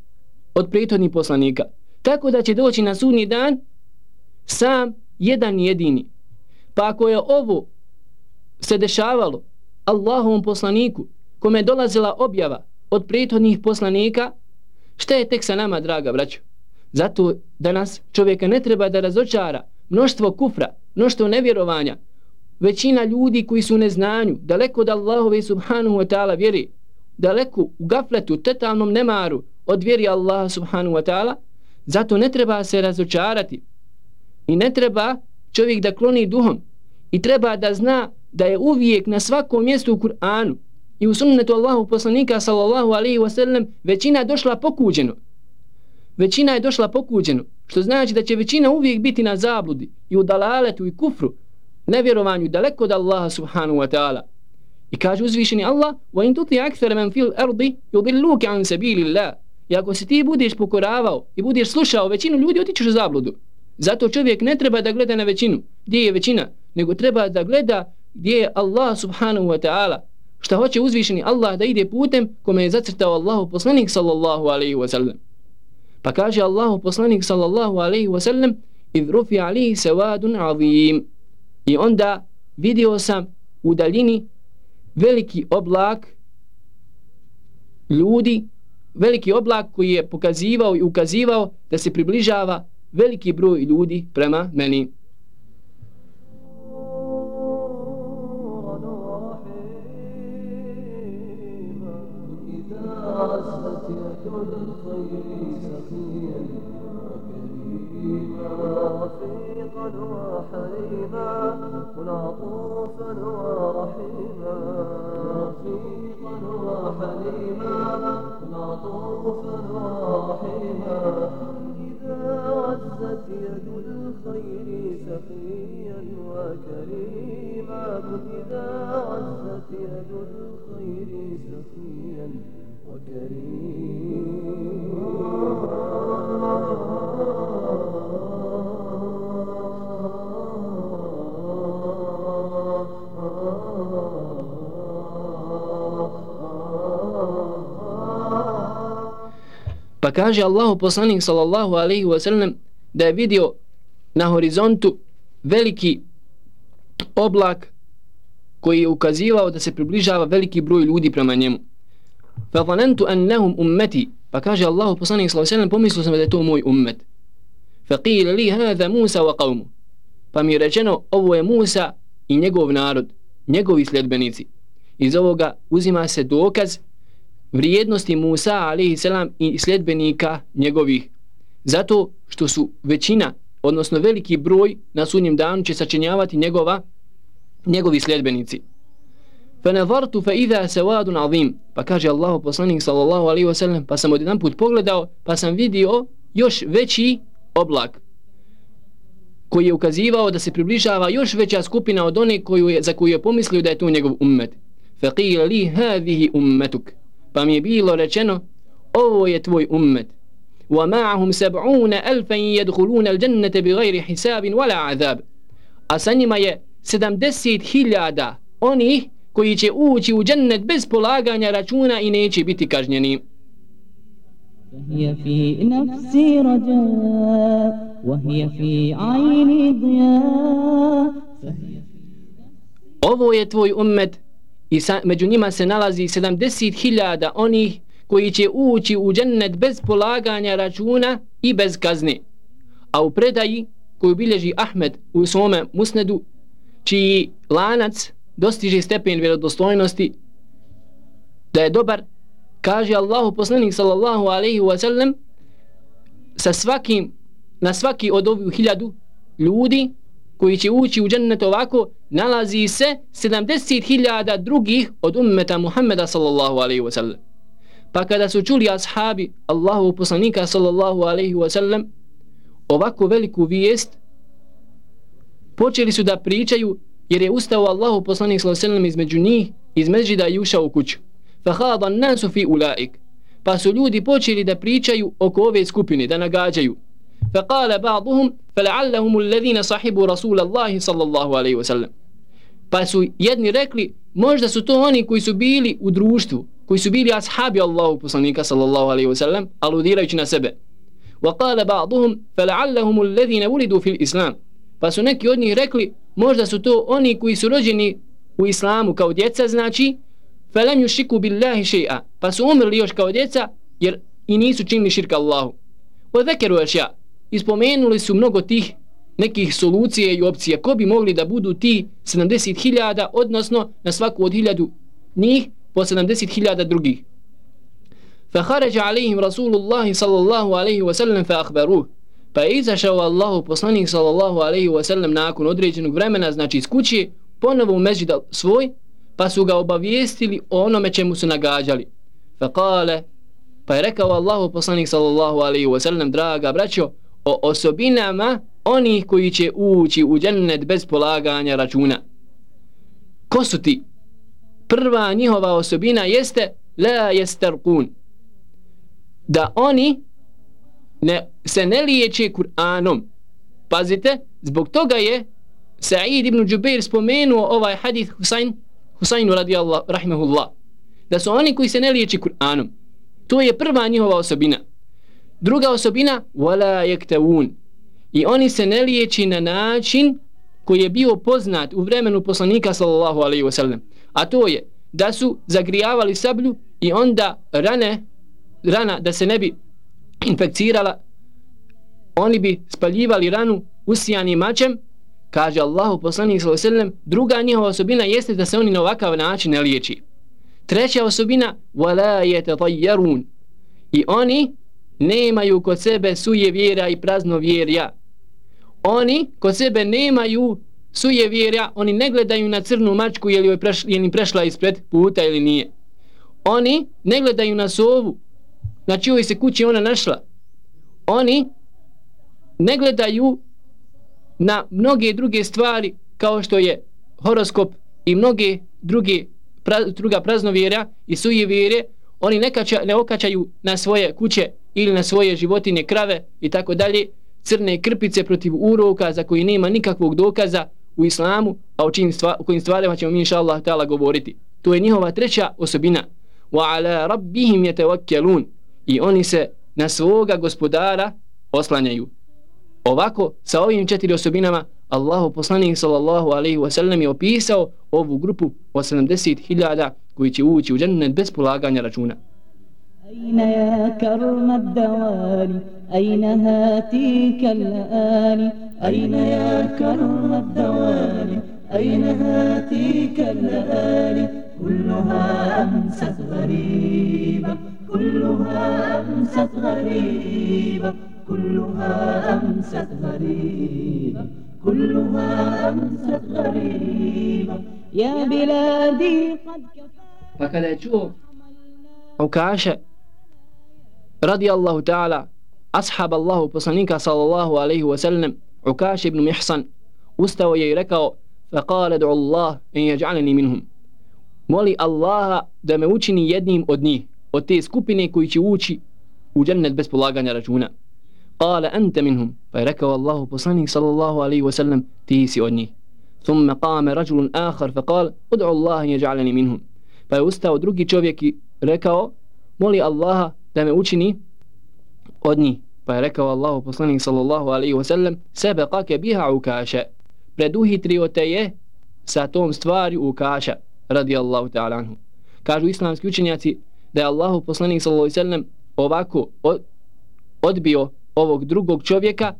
od prethodnih poslanika. Tako da će doći na sudnji dan sam jedan jedini. Pa ako je ovo se dešavalo Allahovom poslaniku kome je dolazila objava od prethodnih poslanika, šta je tek sa nama, draga braćo? Zato danas čovjeka ne treba da razočara mnoštvo kufra, mnoštvo nevjerovanja, većina ljudi koji su u neznanju, daleko od Allahove subhanahu wa ta'ala vjeri, daleko u gafletu, totalnom nemaru od vjeri Allaha subhanahu wa ta'ala, zato ne treba se razočarati i ne treba čovjek da kloni duhom i treba da zna da je uvijek na svakom mjestu u Kur'anu i u sunnetu Allahu poslanika sallallahu alaihi wa sallam većina došla pokuđeno. Većina je došla pokuđeno, što znači da će većina uvijek biti na zabludi i u dalaletu i kufru, nevjerovanju daleko od Allaha subhanahu wa ta'ala. I kaže uzvišeni Allah, wa in tuti akthara man fil ardi yudilluka an sabilillah. I ako se ti budeš pokoravao i budeš slušao većinu ljudi, otičeš u zabludu. Zato čovjek ne treba da gleda na većinu, gdje je većina, nego treba da gleda gdje je Allah subhanahu wa ta'ala. Šta hoće uzvišeni Allah da ide putem kome je zacrtao Allahu poslanik sallallahu alaihi wa sallam. Pa kaže Allahu poslanik sallallahu alaihi wa sallam, idh rufi alihi sawadun azim. I onda vidio sam u daljini veliki oblak ljudi, veliki oblak koji je pokazivao i ukazivao da se približava veliki broj ljudi prema meni. Pa kaže Allahu poslanik sallallahu alaihi wa sallam da je vidio na horizontu veliki oblak koji je ukazivao da se približava veliki broj ljudi prema njemu. Fa zanantu annahum ummati, pa kaže Allahu poslanik sallallahu alejhi wa sallam pomislio sam da je to moj ummet. Fa qila li hadha Musa wa qawmu. Pa mi je rečeno ovo je Musa i njegov narod, njegovi sledbenici. Iz ovoga uzima se dokaz vrijednosti Musa alaihi selam i sljedbenika njegovih. Zato što su većina, odnosno veliki broj na sudnjem danu će sačinjavati njegova, njegovi sljedbenici. Fa nazartu fa idha sawadun azim. Pa kaže Allah poslanik sallallahu alaihi wa sallam, pa sam jedan put pogledao, pa sam vidio još veći oblak koji je ukazivao da se približava još veća skupina od one koju je, za koju je pomislio da je to njegov ummet. Fa qila li hadhihi ummetuk pa mi je bilo rečeno ovo je tvoj ummet wa ma'ahum sab'una alfan yadkhuluna al-jannata bighayri hisabin wala azab a sa njima je 70.000 oni koji će ući u džennet bez polaganja računa i neće biti kažnjeni فهي في نفسي رجاء وهي في عيني ضياء Ovo je tvoj ummet i sa, među njima se nalazi 70.000 onih koji će ući u džennet bez polaganja računa i bez kazne. A u predaji koju bilježi Ahmed u svome musnedu, čiji lanac dostiže stepen vjerodostojnosti, da je dobar, kaže Allahu poslanik sallallahu alaihi wa sallam, sa svakim, na svaki od ovih hiljadu ljudi koji će ući u džennet ovako, nalazi se 70.000 drugih od ummeta Muhammeda sallallahu alaihi wa sallam. Pa kada su čuli ashabi Allahu poslanika sallallahu alaihi wa sallam ovako veliku vijest, počeli su da pričaju jer je ustao Allahu poslanik sallallahu alaihi wa sallam između njih, iz međida i ušao u kuću. Fa hada nasu fi ulaik. Pa su ljudi počeli da pričaju oko ove skupine, da nagađaju. فقال بعضهم فلعلهم الذين صحبوا رسول الله صلى الله عليه وسلم pa su jedni rekli možda su to oni koji su bili u društvu koji su bili ashabi Allahu poslanika sallallahu alaihi wa sallam, aludirajući na sebe. وقال بعضهم فلعلهم الذين ولدوا في الإسلام pa su neki od njih rekli možda su to oni koji su rođeni u islamu kao djeca znači فلم يشركوا بالله شيئا pa su umrli još kao djeca jer i nisu činili širka Allahu وذكروا أشياء ispomenuli su mnogo tih nekih solucije i opcije ko bi mogli da budu ti 70.000 odnosno na svaku od hiljadu njih po 70.000 drugih فخرج عليهم رسول الله صلى الله عليه وسلم فأخبروه pa je izašao Allahu poslanik sallallahu alaihi wa sallam nakon određenog vremena, znači iz kuće, ponovo u međida svoj, pa su ga obavijestili o onome čemu su nagađali. Fa kale, pa je rekao Allahu poslanik sallallahu alaihi wa sallam, draga braćo, o osobinama onih koji će ući u džennet bez polaganja računa. Ko su ti? Prva njihova osobina jeste la jesterkun. Da oni ne, se ne liječe Kur'anom. Pazite, zbog toga je Sa'id ibn Džubeir spomenuo ovaj hadith Husayn, Husaynu radijallahu rahimahullah. Da su oni koji se ne liječe Kur'anom. To je prva njihova osobina. Druga osobina, wala yaktawun. I oni se ne liječi na način koji je bio poznat u vremenu poslanika sallallahu alejhi ve sellem. A to je da su zagrijavali sablju i onda rane, rana da se ne bi infekcirala, oni bi spaljivali ranu usijanim mačem, kaže Allahu poslanik sallallahu alejhi ve sellem, druga njihova osobina jeste da se oni na ovakav način ne liječi. Treća osobina wala yatatayyarun. I oni nemaju kod sebe suje vjera i prazno vjerja. Oni kod sebe nemaju suje vjera, oni ne gledaju na crnu mačku je li, prešla, je li prešla ispred puta ili nije. Oni ne gledaju na sovu na čijoj se kući ona našla. Oni ne gledaju na mnoge druge stvari kao što je horoskop i mnoge druge pra, druga praznovjera i suje vjere, oni ne, kača, ne okačaju na svoje kuće ili na svoje životinje, krave i tako dalje, crne krpice protiv uroka za koji nema nikakvog dokaza u islamu, a o, čim stva, o kojim stvarima ćemo mi inša Allah govoriti. To je njihova treća osobina. Wa ala rabbihim yatawakkalun i oni se na svoga gospodara oslanjaju. Ovako, sa ovim četiri osobinama, Allahu poslanik sallallahu alaihi wa sallam je opisao ovu grupu od 70.000 koji će ući u džennet bez polaganja računa. أين يا كرم الدوالي؟ أين هاتيك الآلي؟ أين يا كرم الدوالي؟ أين هاتيك الآلي؟ كلها أمست غريبة كلها أمست غريبة كلها أمست غريبة كلها أمست غريبة. يا بلادي قد فكلا يجوه وكاشا رضي الله تعالى أصحاب الله بصنينك صلى الله عليه وسلم عكاش بن محصن واستوى يركع فقال ادعو الله أن يجعلني منهم. مولي الله da me učini jednim od njih od te skupine koji će ući قال انت منهم فركع الله بصنين صلى الله عليه وسلم تيسي od ثم قام رجل اخر فقال ادعو الله ان يجعلني منهم Pa je ustao drugi čovjek i rekao, moli Allaha da me učini od njih. Pa je rekao Allahu poslanik sallallahu alaihi wa sallam, sebe kake biha ukaše. Preduhitrio te je sa tom stvari ukaša, radi Allahu ta'ala anhu. Kažu islamski učenjaci, da je Allahu poslanik sallallahu alejhi ve sellem ovako odbio ovog drugog čovjeka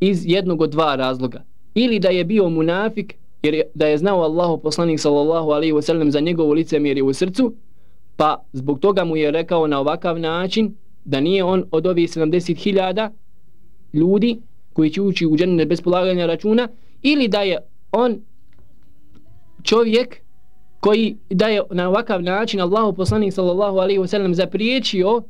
iz jednog od dva razloga ili da je bio munafik jer je, da je znao Allahu poslanik sallallahu alaihi ve sellem za njegovo lice mir u srcu pa zbog toga mu je rekao na ovakav način da nije on od ovih 70.000 ljudi koji će ući u džennet bez polaganja računa ili da je on čovjek koji da je na ovakav način Allahu poslanik sallallahu alaihi ve sellem zapriječio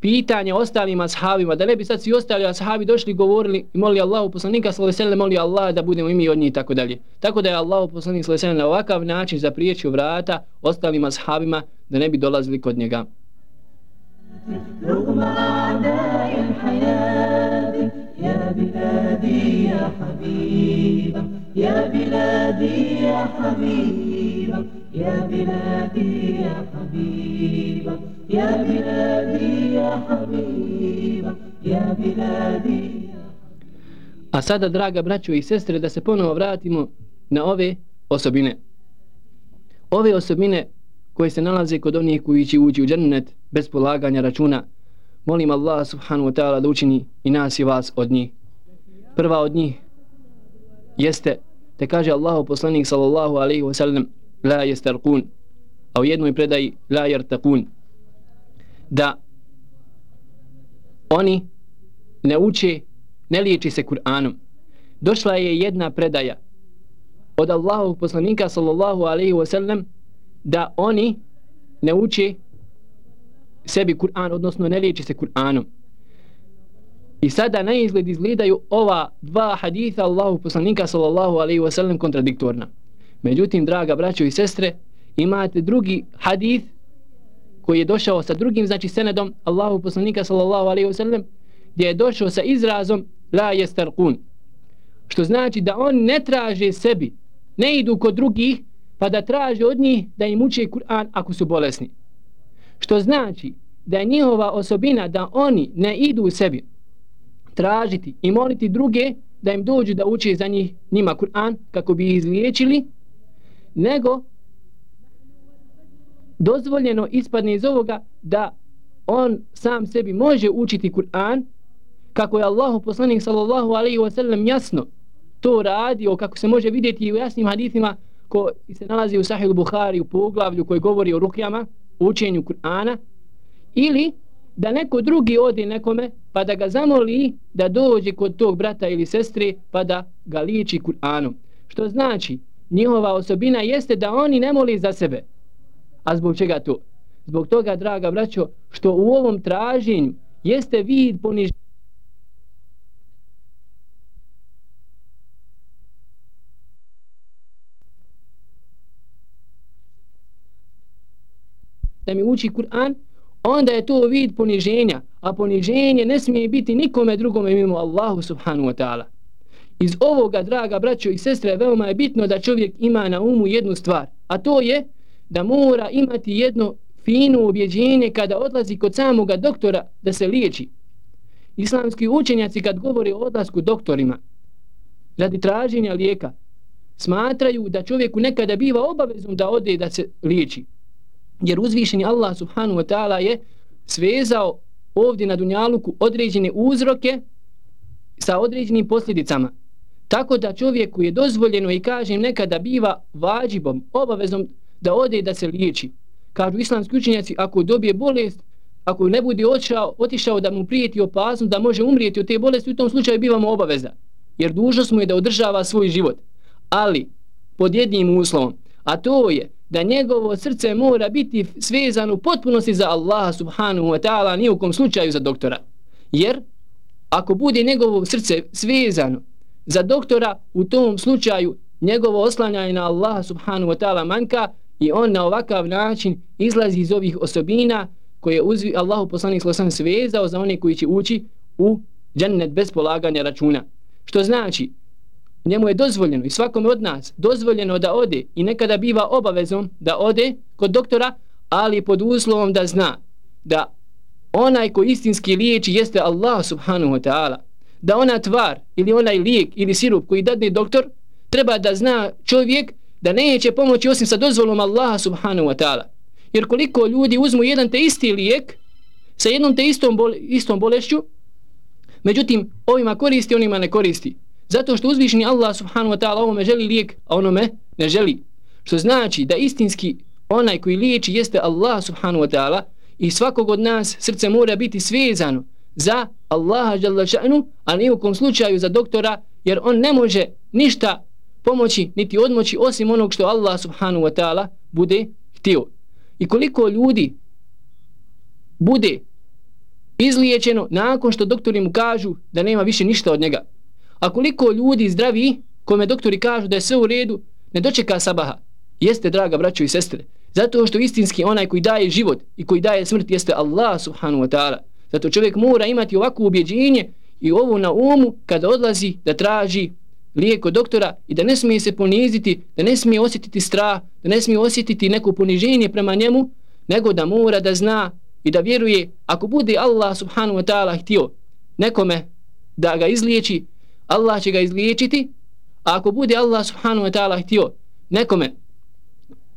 pitanje ostalim ashabima da ne bi sad svi ostali ashabi došli govorili i molili Allahu poslanika sallallahu alejhi ve sellem molili Allah da budemo i mi od njih tako dalje tako da je Allahu poslanik sallallahu alejhi ve sellem na ovakav način zapriječio vrata ostalim ashabima da ne bi dolazili kod njega رغم أعداء الحياة يا بلادي يا حبيبة يا بلادي يا حبيبة يا يا بلادي يا حبيبة يا بلادي يا حبيبة يا بلادي A sada, draga braćo i sestre, da se ponovo vratimo na ove osobine. Ove osobine koje se nalaze kod onih koji će ući u džennet bez polaganja računa, molim Allah subhanahu wa ta'ala da učini i nas i vas od njih. Prva od njih jeste, te kaže Allahu poslanik sallallahu alaihi wa sallam, la jestarkun, a u jednoj predaji la jertakun, da oni ne uče, ne liječi se Kur'anom. Došla je jedna predaja od Allahovog poslanika sallallahu alaihi wa sallam da oni ne uče sebi Kur'an, odnosno ne liječi se Kur'anom. I sada na izgled izgledaju ova dva haditha Allahu poslanika sallallahu alaihi wasallam kontradiktorna. Međutim, draga braćo i sestre, imate drugi hadith koji je došao sa drugim, znači senedom Allahu poslanika sallallahu alaihi wasallam, gdje je došao sa izrazom la jestarkun. Što znači da on ne traže sebi, ne idu kod drugih, pa da traže od njih da im uče Kur'an ako su bolesni. Što znači da je njihova osobina da oni ne idu u sebi tražiti i moliti druge da im dođu da uče za njih njima Kur'an kako bi ih izliječili, nego dozvoljeno ispadne iz ovoga da on sam sebi može učiti Kur'an kako je Allahu poslanik sallallahu alaihi wa sallam jasno to radio kako se može vidjeti u jasnim hadithima ko se nalazi u Sahih Buhari u poglavlju koji govori o rukjama učenju Kur'ana ili da neko drugi ode nekome pa da ga zamoli da dođe kod tog brata ili sestre pa da ga liči Kur'anom. Što znači njihova osobina jeste da oni ne moli za sebe. A zbog čega to? Zbog toga, draga braćo, što u ovom traženju jeste vid poniženja da mi uči Kur'an, onda je to vid poniženja, a poniženje ne smije biti nikome drugome mimo Allahu subhanu wa ta'ala. Iz ovoga, draga braćo i sestre, veoma je bitno da čovjek ima na umu jednu stvar, a to je da mora imati jedno fino objeđenje kada odlazi kod samoga doktora da se liječi. Islamski učenjaci kad govore o odlasku doktorima radi traženja lijeka, smatraju da čovjeku nekada biva obavezom da ode da se liječi. Jer uzvišeni Allah subhanahu wa ta'ala je svezao ovdje na Dunjaluku određene uzroke sa određenim posljedicama. Tako da čovjeku je dozvoljeno i kažem nekada biva vađibom, obavezom da ode da se liječi. Kažu islamski učenjaci, ako dobije bolest, ako ne bude otišao, otišao da mu prijeti opasnost, da može umrijeti od te bolesti, u tom slučaju bivamo obaveza. Jer dužnost mu je da održava svoj život. Ali, pod jednim uslovom, a to je da njegovo srce mora biti svezano u potpunosti za Allaha subhanahu wa ta'ala, ni u kom slučaju za doktora. Jer, ako bude njegovo srce svezano za doktora, u tom slučaju njegovo oslanjanje na Allaha subhanahu wa ta'ala manka i on na ovakav način izlazi iz ovih osobina koje uzvi Allahu poslanik slosan svezao za one koji će ući u džennet bez polaganja računa. Što znači, njemu je dozvoljeno i svakom od nas dozvoljeno da ode i nekada biva obavezom da ode kod doktora, ali pod uslovom da zna da onaj ko istinski liječi jeste Allah subhanahu wa ta'ala. Da ona tvar ili onaj lijek ili sirup koji dadne doktor, treba da zna čovjek da neće pomoći osim sa dozvolom Allaha subhanahu wa ta'ala. Jer koliko ljudi uzmu jedan te isti lijek sa jednom te istom, bol, istom bolešću, međutim ovima koristi, onima ne koristi. Zato što uzvišeni Allah subhanahu wa ta'ala ovome želi lijek, a onome ne želi. Što znači da istinski onaj koji liječi jeste Allah subhanahu wa ta'ala i svakog od nas srce mora biti svezano za Allaha jalla ša'nu, a ni u kom slučaju za doktora, jer on ne može ništa pomoći niti odmoći osim onog što Allah subhanahu wa ta'ala bude htio. I koliko ljudi bude izliječeno nakon što doktori mu kažu da nema više ništa od njega. A koliko ljudi zdravi, kome doktori kažu da je sve u redu, ne dočeka sabaha. Jeste, draga braćo i sestre. Zato što istinski onaj koji daje život i koji daje smrt jeste Allah subhanu wa ta'ala. Zato čovjek mora imati ovako ubjeđenje i ovo na umu kada odlazi da traži lijek od doktora i da ne smije se poniziti, da ne smije osjetiti strah, da ne smije osjetiti neko poniženje prema njemu, nego da mora da zna i da vjeruje ako bude Allah subhanahu wa ta'ala htio nekome da ga izliječi, Allah će ga izliječiti, a ako bude Allah subhanahu wa ta'ala htio nekome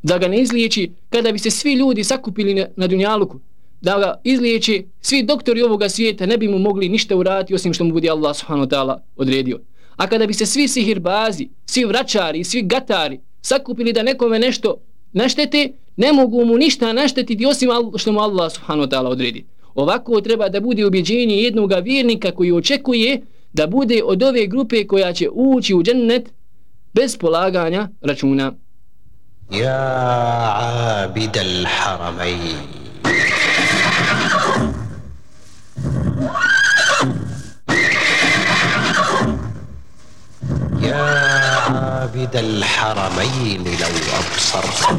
da ga ne izliječi, kada bi se svi ljudi sakupili na, na dunjaluku, da ga izliječi, svi doktori ovoga svijeta ne bi mu mogli ništa uraditi osim što mu bude Allah subhanahu wa ta'ala odredio. A kada bi se svi sihirbazi, svi vračari, svi gatari sakupili da nekome nešto naštete, ne mogu mu ništa naštetiti osim što mu Allah subhanahu wa ta'ala odredi. Ovako treba da bude ubjeđenje jednog vjernika koji očekuje da bude od ove grupe koja će ući u džennet bez polaganja računa. Ja abid al haramain يا عابد الحرمين لو أبصرت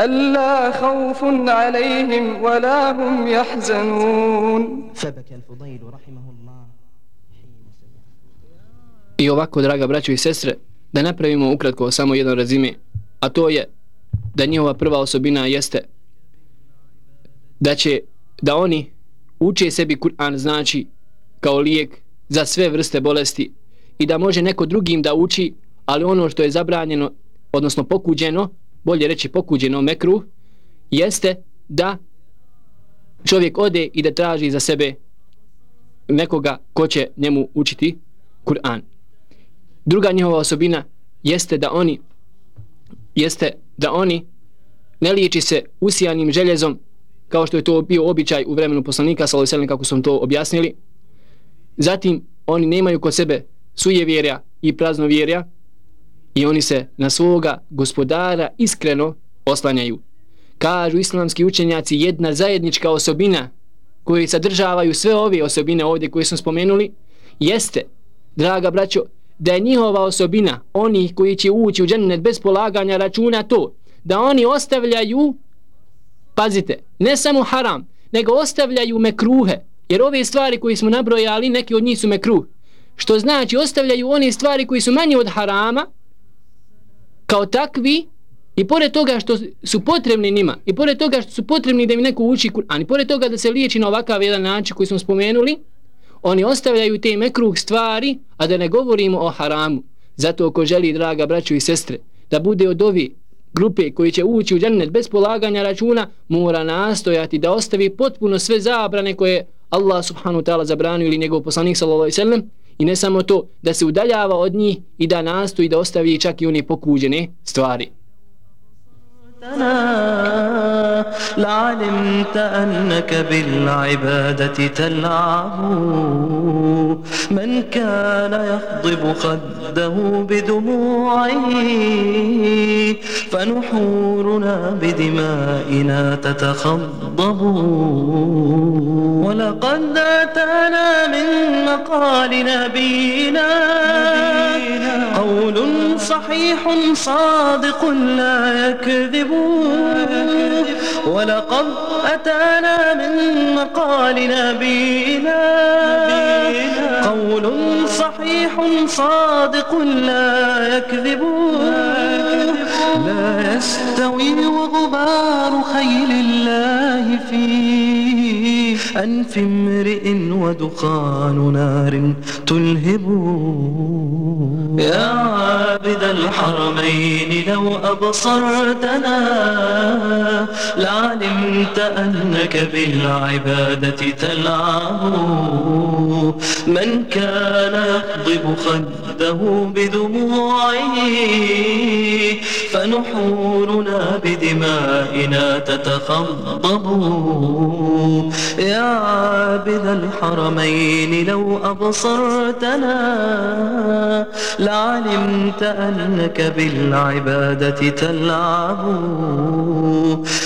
ألا خوف عليهم ولا هم يحزنون فبكى الفضيل رحمه الله حين سمع I ovako, draga braćo i sestre, da napravimo ukratko samo jedan razime, a to je da njihova prva osobina jeste da će, da oni uče sebi Kur'an znači kao lijek za sve vrste bolesti i da može neko drugim da uči, ali ono što je zabranjeno, odnosno pokuđeno, bolje reći pokuđenom mekru, jeste da čovjek ode i da traži za sebe nekoga ko će njemu učiti Kur'an. Druga njihova osobina jeste da oni jeste da oni ne liječi se usijanim željezom kao što je to bio običaj u vremenu poslanika sallallahu kako su to objasnili. Zatim oni nemaju kod sebe sujevjerja i praznovjerja i oni se na svoga gospodara iskreno oslanjaju. Kažu islamski učenjaci jedna zajednička osobina koji sadržavaju sve ove osobine ovdje koje smo spomenuli jeste, draga braćo, da je njihova osobina, oni koji će ući u džennet bez polaganja računa to, da oni ostavljaju, pazite, ne samo haram, nego ostavljaju mekruhe, jer ove stvari koje smo nabrojali, neki od njih su mekruh, što znači ostavljaju one stvari koji su manje od harama, kao takvi, i pored toga što su potrebni njima, i pored toga što su potrebni da im neko uči Kur'an, i pored toga da se liječi na ovakav jedan način koji smo spomenuli, oni ostavljaju te mekruh stvari, a da ne govorimo o haramu. Zato ako želi, draga braćo i sestre, da bude od ovi grupe koji će ući u džennet bez polaganja računa, mora nastojati da ostavi potpuno sve zabrane koje Allah subhanahu ta'ala zabranio ili njegov poslanik sallallahu alaihi sallam i ne samo to, da se udaljava od njih i da nastoji da ostavi čak i one pokuđene stvari. لعلمت أنك بالعبادة تلعب. من كان يخضب خده بدموعه فنحورنا بدمائنا تتخضب. ولقد أتانا من مقال نبينا. قول صحيح صادق لا يكذب. ولقد أتانا من مقال نبينا. قول صحيح صادق لا يكذب. لا يستوي وغبار خيل الله فيه. أنف امرئ ودخان نار تلهب. يا عابد الحرمين لو أبصرتنا لعلمت أنك بالعبادة تلعب. من كان يقضب خده بدموعه فنحورنا بدمائنا تتخضب. يا عابد الحرمين لو أبصرتنا لعلمت أنك بالعبادة تلعب.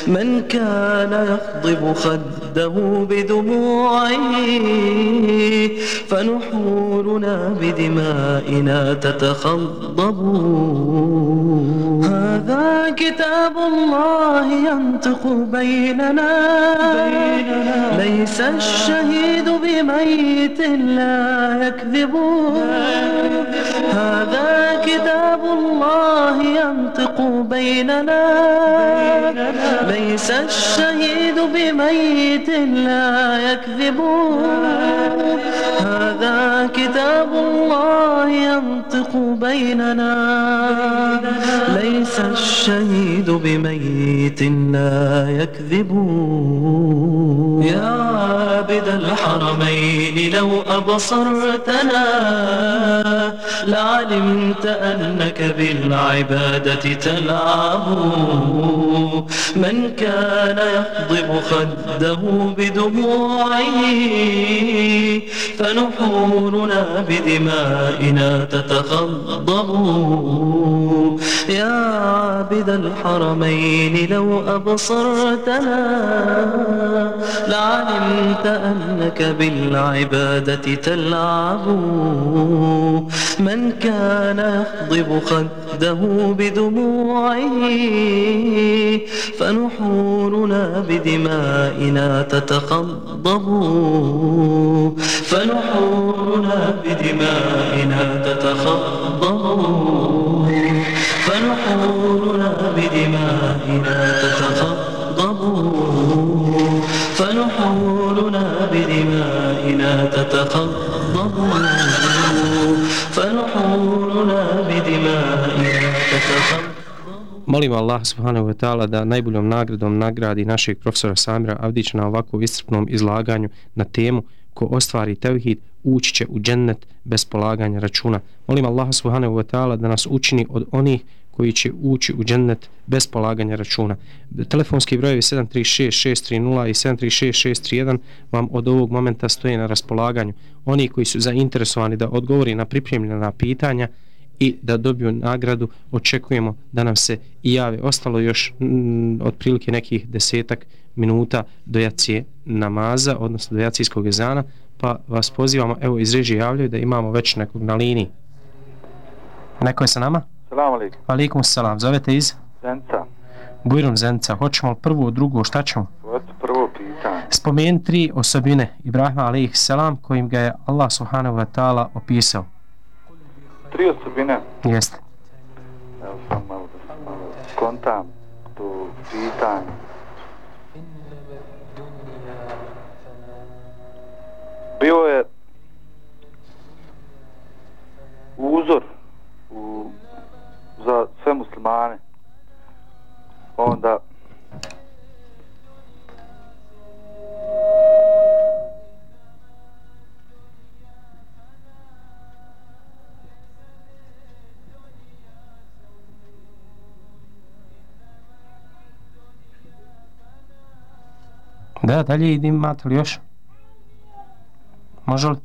من كان يخضب خده بدموعه فنحورنا بدمائنا تتخضب. هذا كتاب الله ينطق بيننا, بيننا. 三生一度。بميت لا يكذب هذا كتاب الله ينطق بيننا. ليس الشهيد بميت لا يكذب هذا كتاب الله ينطق بيننا. ليس الشهيد بميت لا يكذب يا عابد الحرمين لو أبصرتنا لعلمت أنك بالعبادة تلعب. من كان يخضب خده بدموعه فنحورنا بدمائنا تتخضب. يا عابد الحرمين لو أبصرتنا لعلمت أنك بالعبادة تلعب. من كان يخضب خده بدموعه فنحورنا بدمائنا تتخضب فنحورنا بدمائنا تتخضب فنحورنا بدمائنا تتخضب فنحورنا بدمائنا تتخضب فنحورنا بدمائنا تتخضب Molim Allah subhanahu wa ta'ala da najboljom nagradom nagradi našeg profesora Samira Avdića na ovakvom iscrpnom izlaganju na temu ko ostvari tevhid ući će u džennet bez polaganja računa. Molim Allah subhanahu wa ta'ala da nas učini od onih koji će ući u džennet bez polaganja računa. Telefonski brojevi 736-630 i 736-631 vam od ovog momenta stoje na raspolaganju. Oni koji su zainteresovani da odgovori na pripremljena pitanja i da dobiju nagradu, očekujemo da nam se i jave. Ostalo još mm, otprilike nekih desetak minuta do jacije namaza, odnosno do jacijskog ezana, pa vas pozivamo, evo iz režije javljaju da imamo već nekog na liniji. Neko je sa nama? Salam alaikum. Alikum salam, zovete iz? Zenca. Bujrum Zenca, hoćemo prvo, drugo, šta ćemo? Eto prvo pitanje. Spomeni tri osobine Ibrahima alaih selam kojim ga je Allah subhanahu wa ta'ala opisao. Tri osobine. Jeste. Evo sam malo da sam malo kontam to pitanje. Bio je uzor u, za sve muslimane. Onda Da, dalje idim, imate li još? Može li?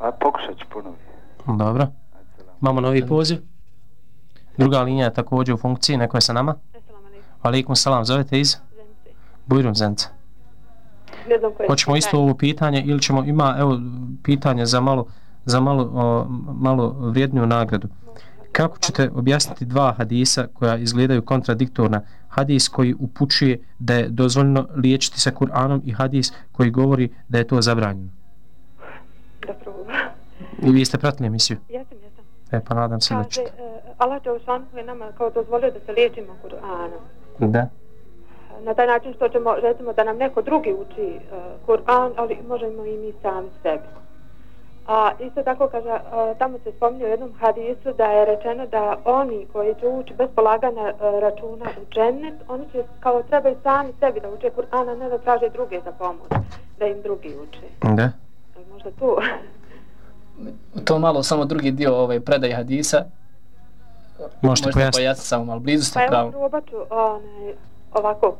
a pokušat ću ponoviti. Dobro. Imamo novi poziv. Druga linija je također u funkciji, neko je sa nama? Alikum salam, zovete iz? Bujrum koje Hoćemo isto ovo pitanje ili ćemo, ima evo pitanje za malo, za malo, o, malo vrijedniju nagradu. Kako ćete objasniti dva hadisa koja izgledaju kontradiktorna? Hadis koji upućuje da je dozvoljno liječiti se Kur'anom i hadis koji govori da je to zabranjeno. da. I vi ste pratili emisiju? Jesam, jesam. E, pa nadam se da Kaže, ćete. uh, Allah Đelšanu je nama kao dozvolio da se liječimo Kur'anom. Da. na taj način što ćemo, recimo, da nam neko drugi uči uh, Kur'an, ali možemo i mi sami sebi. A isto tako kaže, uh, tamo se spominje u jednom hadisu da je rečeno da oni koji će ući bez polaganja uh, računa u džennet, oni će kao trebaju sami sebi da uče Kur'an, a ne da traže druge za pomoć, da im drugi uče. Da. E, Možda tu. To malo samo drugi dio ovaj predaj hadisa. Možete pojasniti. pojasniti samo malo, blizu ste Pa evo pravo. probat ću onaj, ovako.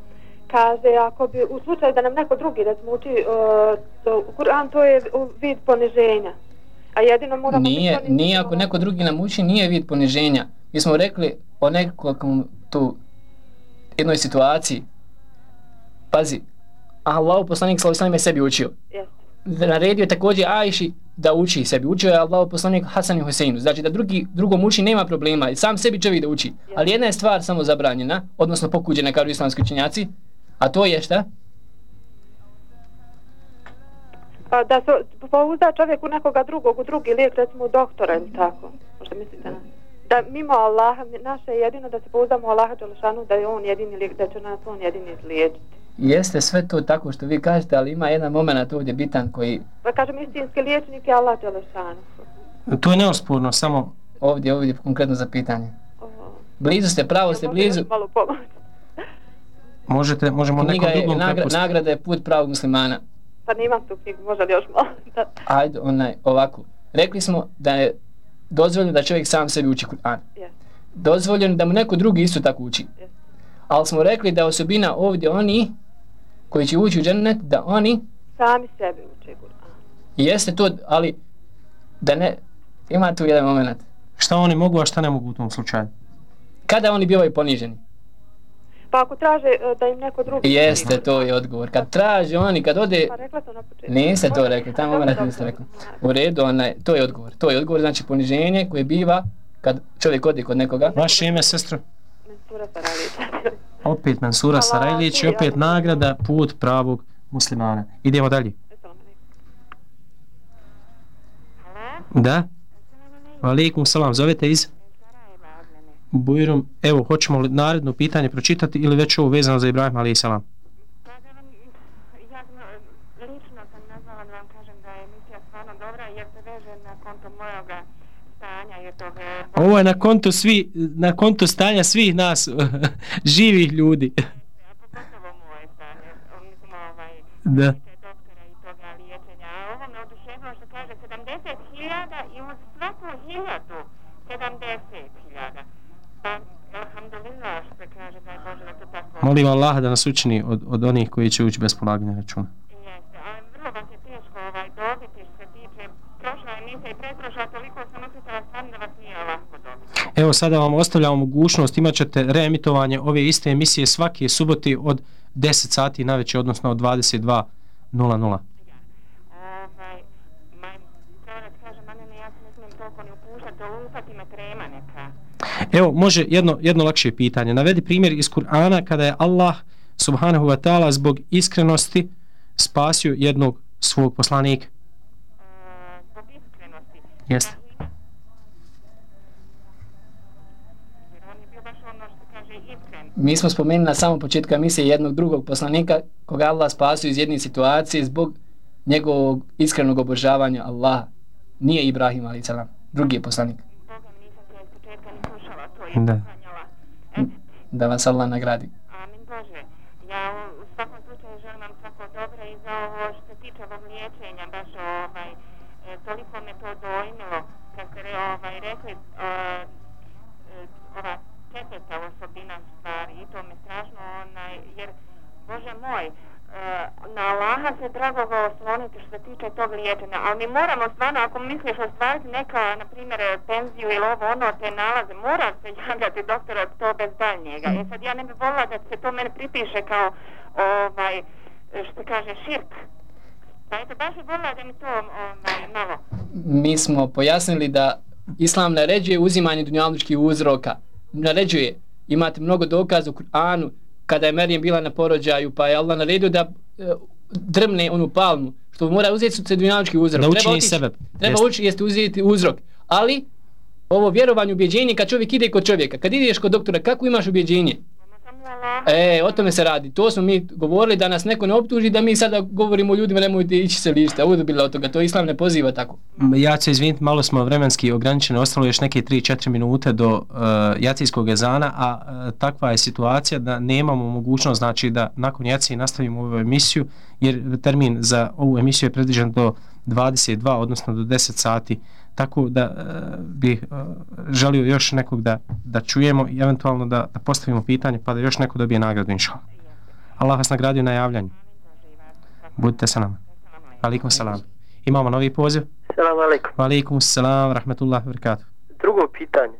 Kaže, ako bi u slučaju da nam neko drugi recimo uči uh, to, Kur'an, to je vid poniženja. A jedino moramo... Nije, biti nije ako neko drugi nam uči, nije vid poniženja. Mi smo rekli o nekom tu jednoj situaciji. Pazi, Allah poslanik sallallahu alejhi ve sebi učio. Jeste. Naredio je također Ajši da uči sebi. Učio je Allah poslanik Hasan i Huseinu. Znači da drugi drugom uči nema problema i sam sebi čovjek da uči. Ali jedna je stvar samo zabranjena, odnosno pokuđena kao islamski učenjaci, a to je šta? Pa da se pouzda čovjek u nekoga drugog, u drugi lijek, recimo u doktora ili tako. Možda mislite na... Da mimo Allaha, naše je jedino da se pouzdamo Allaha Đelešanu, da je on jedini lijek, da će nas on jedini izliječiti. Jeste sve to tako što vi kažete, ali ima jedan moment ovdje bitan koji Pa kažem, istinski liječnik je Allah Đelešanu. To je neosporno, samo ovdje, ovdje konkretno za pitanje. Blizu ste, pravo ste blizu. Malo pomoć. možete, možemo nekom Knjiga je, drugom nagra, prepustiti. nagrada je put pravog muslimana. Pa nimam tu knjigu, može li još malo? Da. Ajde, onaj, ovako. Rekli smo da je dozvoljeno da čovjek sam sebi uči Kur'an. Yes. Dozvoljeno da mu neko drugi isto tako uči. Yes. Ali smo rekli da osobina ovdje oni koji će ući u džennet, da oni Sami sebi uče Kur'an. jeste to, ali da ne, ima tu jedan moment. Šta oni mogu, a šta ne mogu u tom slučaju? Kada oni bivaju poniženi? Pa ako traže e, da im neko drugi... Jeste, to je odgovor. Kad traže oni, kad ode... Pa rekla sam na početku. Niste to rekli, tamo moment niste rekli. U redu, onaj, to je odgovor. To je odgovor, znači poniženje koje biva kad čovjek ode kod nekoga. Vaše ime, sestro? Mensura Saralića. Opet Mansura Sarajlić i opet nagrada put pravog muslimana. Idemo dalje. Da? Alaikum salam, zovete iz? Bujrum, evo, hoćemo li naredno pitanje pročitati ili već ovo vezano za Ibrahim alaih salam? lično sam nazvala da vam kažem da je emisija stvarno dobra jer se veže na konto mojoga stanja i tog e, Ovo je na konto svi, na konto stanja svih nas živih ljudi. mislim ovaj Da. doktora i toga liječenja. A ovo me oduševilo što kaže 70.000 i uz svaku hiljadu 70.000. Pa, alhamdulillah što kaže da je Bože da to tako Molim Allah da nas učini od, od onih koji će ući bez polaganja računa. jeste. A vrlo vas je teško ovaj, dobiti što se tiče prošla emisija i pretprošla, toliko Evo sada vam ostavljamo mogućnost, imat ćete reemitovanje ove iste emisije svake subote od 10 sati na večer, odnosno od 22.00. Ovaj, ma, pravo da ti kažem, ma ne, ne, ja se ne smijem toliko ni upuštati, dolupati me trema neka. Evo, može jedno, jedno lakše pitanje. Navedi primjer iz Kur'ana kada je Allah subhanahu wa ta'ala zbog iskrenosti spasio jednog svog poslanika. Zbog iskrenosti. Jeste. Mi smo spomenuli na samom početku emisije jednog drugog poslanika koga Allah spasio iz jedne situacije zbog njegovog iskrenog obožavanja Allaha. Nije Ibrahim ali salam, drugi je poslanik. Da. Da vas Allah nagradi. Amin Bože. Ja u, svakom slučaju želim vam svako dobro i za ovo što se tiče ovog liječenja, baš ovaj, e, toliko me to dojmilo kad ste re, ovaj, rekli e, onaj, jer Bože moj, e, na Allaha se drago osloniti što se tiče tog liječenja, ali mi moramo stvarno, ako misliš ostvariti neka, na primjer, penziju ili ovo ono, te nalaze, mora se javljati doktora to bez daljnjega. E sad ja ne bih volila da se to mene pripiše kao, ovaj, što kaže, širk. Pa eto, baš bih volila da mi to ovaj, malo... Mi smo pojasnili da Islam naređuje uzimanje dunjalničkih uzroka. Naređuje. Imate mnogo dokaza u Kur'anu kada je Merijem bila na porođaju, pa je Allah naredio da e, drmne onu palmu, što mora uzeti dunjalučki uzrok. Da učini Treba otići- sebe. Treba Jeste. učiti jeste uzeti uzrok. Ali ovo vjerovanje, ubjeđenje kad čovjek ide kod čovjeka, kad ideš kod doktora, kako imaš ubjeđenje? E, o tome se radi. To smo mi govorili da nas neko ne optuži da mi sada govorimo ljudima nemojte ići se lišta. Ovo je bilo od toga. To islam ne poziva tako. Ja ću izviniti, malo smo vremenski ograničeni, ostalo još neke 3-4 minute do uh, jacijskog ezana, a uh, takva je situacija da nemamo mogućnost, znači da nakon jacije nastavimo ovu emisiju, jer termin za ovu emisiju je predviđen do 22, odnosno do 10 sati, tako da uh, bih uh, želio još nekog da, da čujemo i eventualno da, da postavimo pitanje pa da još neko dobije nagradu inša. Allah vas nagradio na javljanju. Budite sa nama. Alikum salam. Imamo novi poziv. Salam alaikum. Alikum salam, rahmetullah, vrkatu. Drugo pitanje.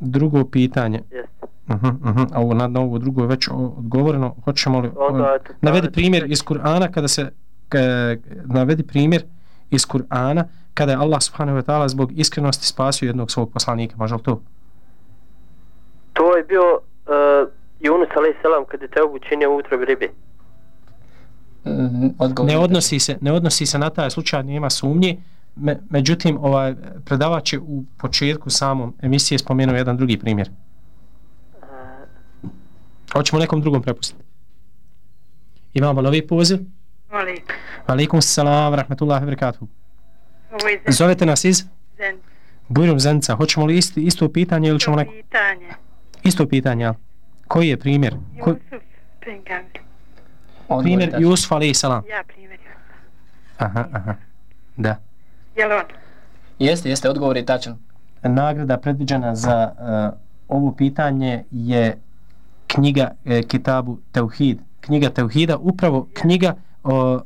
Drugo pitanje. Jeste. Uh -huh, uh -huh. A ovo, na, na ovo drugo je već odgovoreno. Hoćemo li... Onda, navedi primjer iz Kur'ana kada se... Ka, navedi primjer iz Kur'ana kada je Allah subhanahu wa ta'ala zbog iskrenosti spasio jednog svog poslanika. Može li to? To je bio uh, Yunus a.s. kada je te obučenje u utrobi ribe. Mm, ne odnosi se ne odnosi se na taj slučaj nema sumnje me, međutim ovaj predavač je u početku samom emisije spomenuo jedan drugi primjer hoćemo nekom drugom prepustiti imamo novi poziv Alaikum. Alaikum salam, rahmetullahi wabarakatuh. Zovete nas iz? Zenca. Bujrom Zenca. Hoćemo li isti, isto pitanje ili ćemo neko? Isto pitanje. Isto pitanje, ali? Koji je primjer? Ko... Jusuf Pengami. Primjer Jusuf alaih salam. Ja primjer Jusuf. Aha, aha. Da. Jel on? Jeste, jeste, odgovor je tačan. Nagrada predviđena za uh, ovo pitanje je knjiga uh, Kitabu Teuhid. Knjiga Teuhida, upravo knjiga o,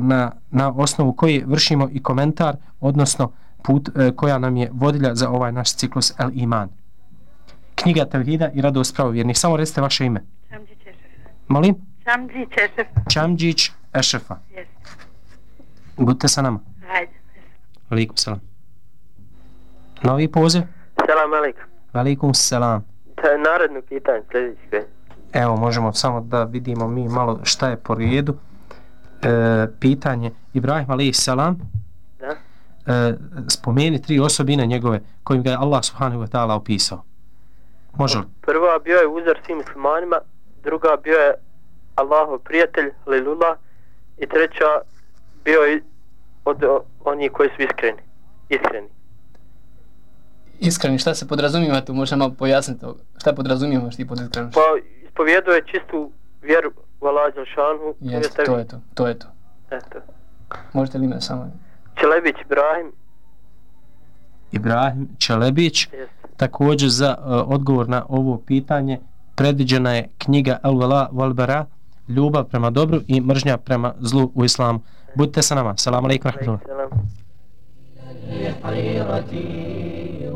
na, na osnovu koje vršimo i komentar, odnosno put e, koja nam je vodilja za ovaj naš ciklus El Iman. Knjiga Tevhida i radost pravovjernih. Samo recite vaše ime. Čamđić Ešefa. Molim? Čamđić Ešefa. Čamđić Ešefa. Yes. Budite sa nama. Ajde. Alikum salam. Novi poziv? Salam alaikum. Alikum salam. To je naredno pitanje, sljedeći Evo, možemo samo da vidimo mi malo šta je po redu e, pitanje. Ibrahim alaih salam da? E, spomeni tri osobine njegove kojim ga je Allah subhanahu wa ta'ala opisao. Može li? prva bio je uzor svim muslimanima druga bio je Allahov prijatelj Lilullah i treća bio je od onih koji su iskreni iskreni. Iskreni šta se podrazumijeva tu? Možemo malo pojasniti to? Šta podrazumijevaš ti pod iskrenošću pa ispovjeduje čistu vjeru u Allah Đelšanu. Jeste, to je to, to je to. Eto. Možete li ime samo? Čelebić Ibrahim. Ibrahim Čelebić. Jeste. Također za uh, odgovor na ovo pitanje predviđena je knjiga El Vela Valbera ljubav prema dobru i mržnja prema zlu u islamu. Budite sa nama. Salam alaikum. Salam.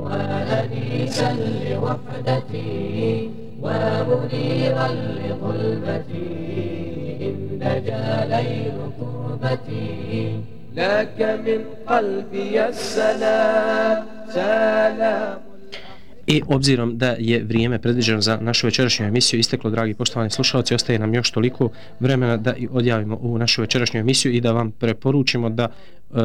وأنيسا لوحدتي ومنيرا لظلمتي إن نجا ليل كربتي لك من قلبي السلام سلام I obzirom da je vrijeme predviđeno za našu večerašnju emisiju isteklo, dragi poštovani slušalci, ostaje nam još toliko vremena da i odjavimo ovu našu večerašnju emisiju i da vam preporučimo da uh,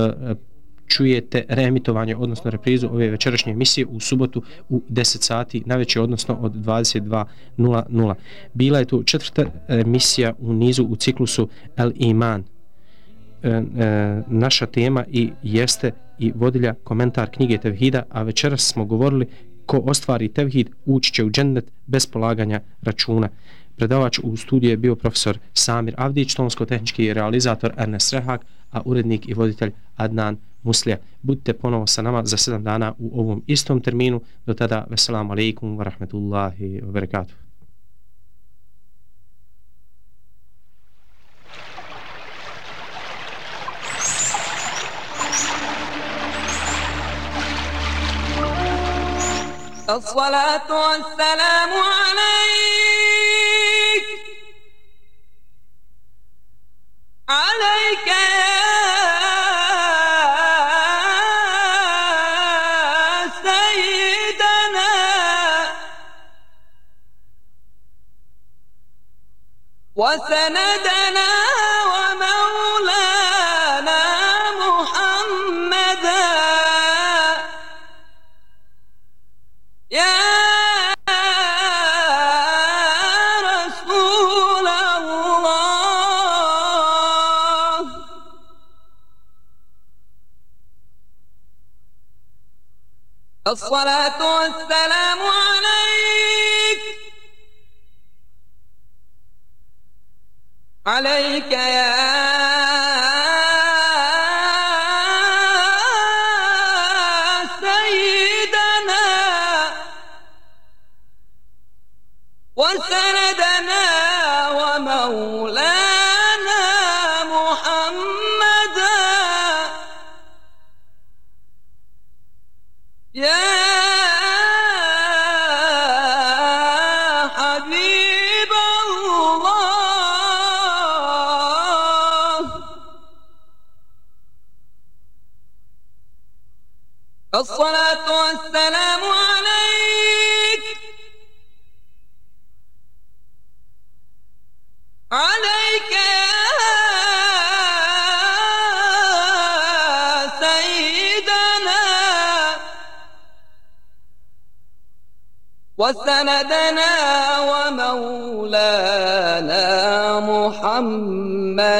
čujete reemitovanje, odnosno reprizu ove večerašnje emisije u subotu u 10 sati na večer, odnosno od 22.00. Bila je to četvrta emisija u nizu u ciklusu El Iman. E, e, naša tema i jeste i vodilja komentar knjige Tevhida, a večeras smo govorili ko ostvari Tevhid ući će u džennet bez polaganja računa. Predavač u studiju je bio profesor Samir Avdić, tonsko-tehnički realizator Ernest Rehak, a urednik i voditelj Adnan Muslija. Budite ponovo sa nama za sedam dana u ovom istom terminu. Do tada, veselamu alaikum wa rahmetullahi wa barakatuh. الصلاة والسلام عليك عليك يا سيدنا. وسندنا الصلاة والسلام عليك. عليك يا الصلاة والسلام عليك. عليك يا سيدنا. وسندنا ومولانا محمداً.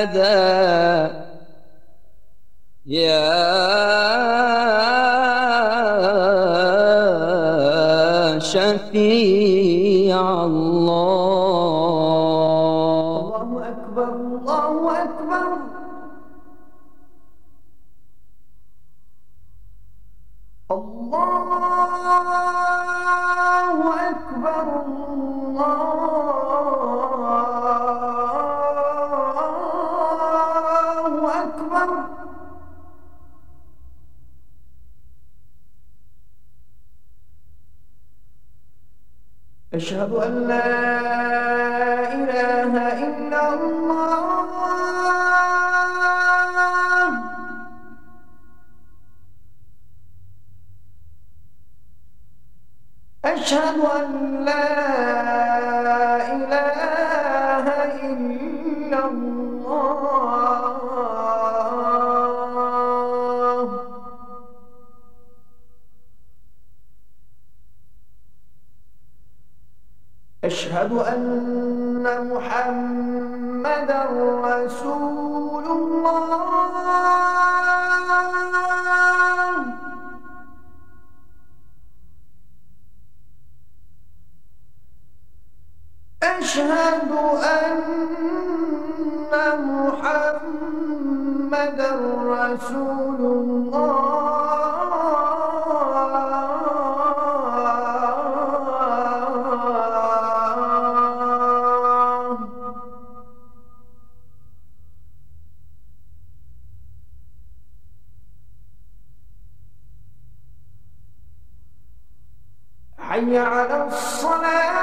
حي على الصلاة.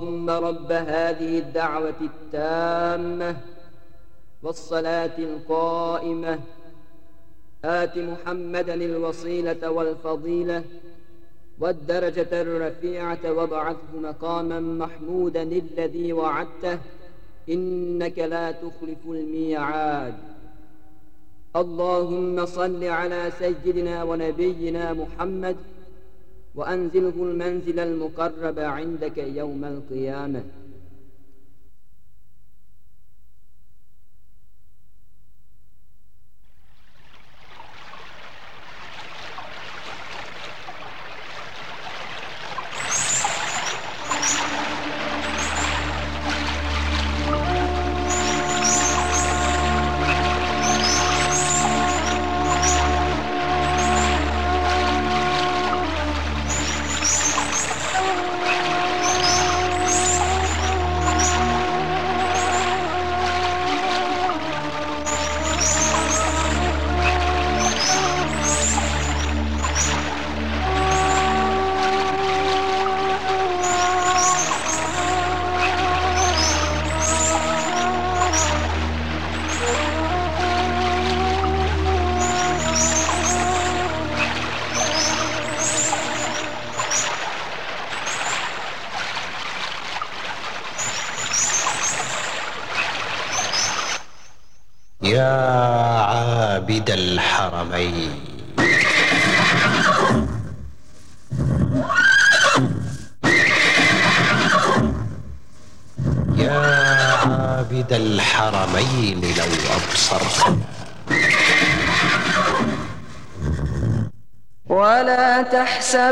اللهم رب هذه الدعوة التامة والصلاة القائمة. آت محمدا الوصيلة والفضيلة والدرجة الرفيعة وابعثه مقاما محمودا الذي وعدته. إنك لا تخلف الميعاد. اللهم صل على سيدنا ونبينا محمد وأنزله المنزل المقرب عندك يوم القيامة.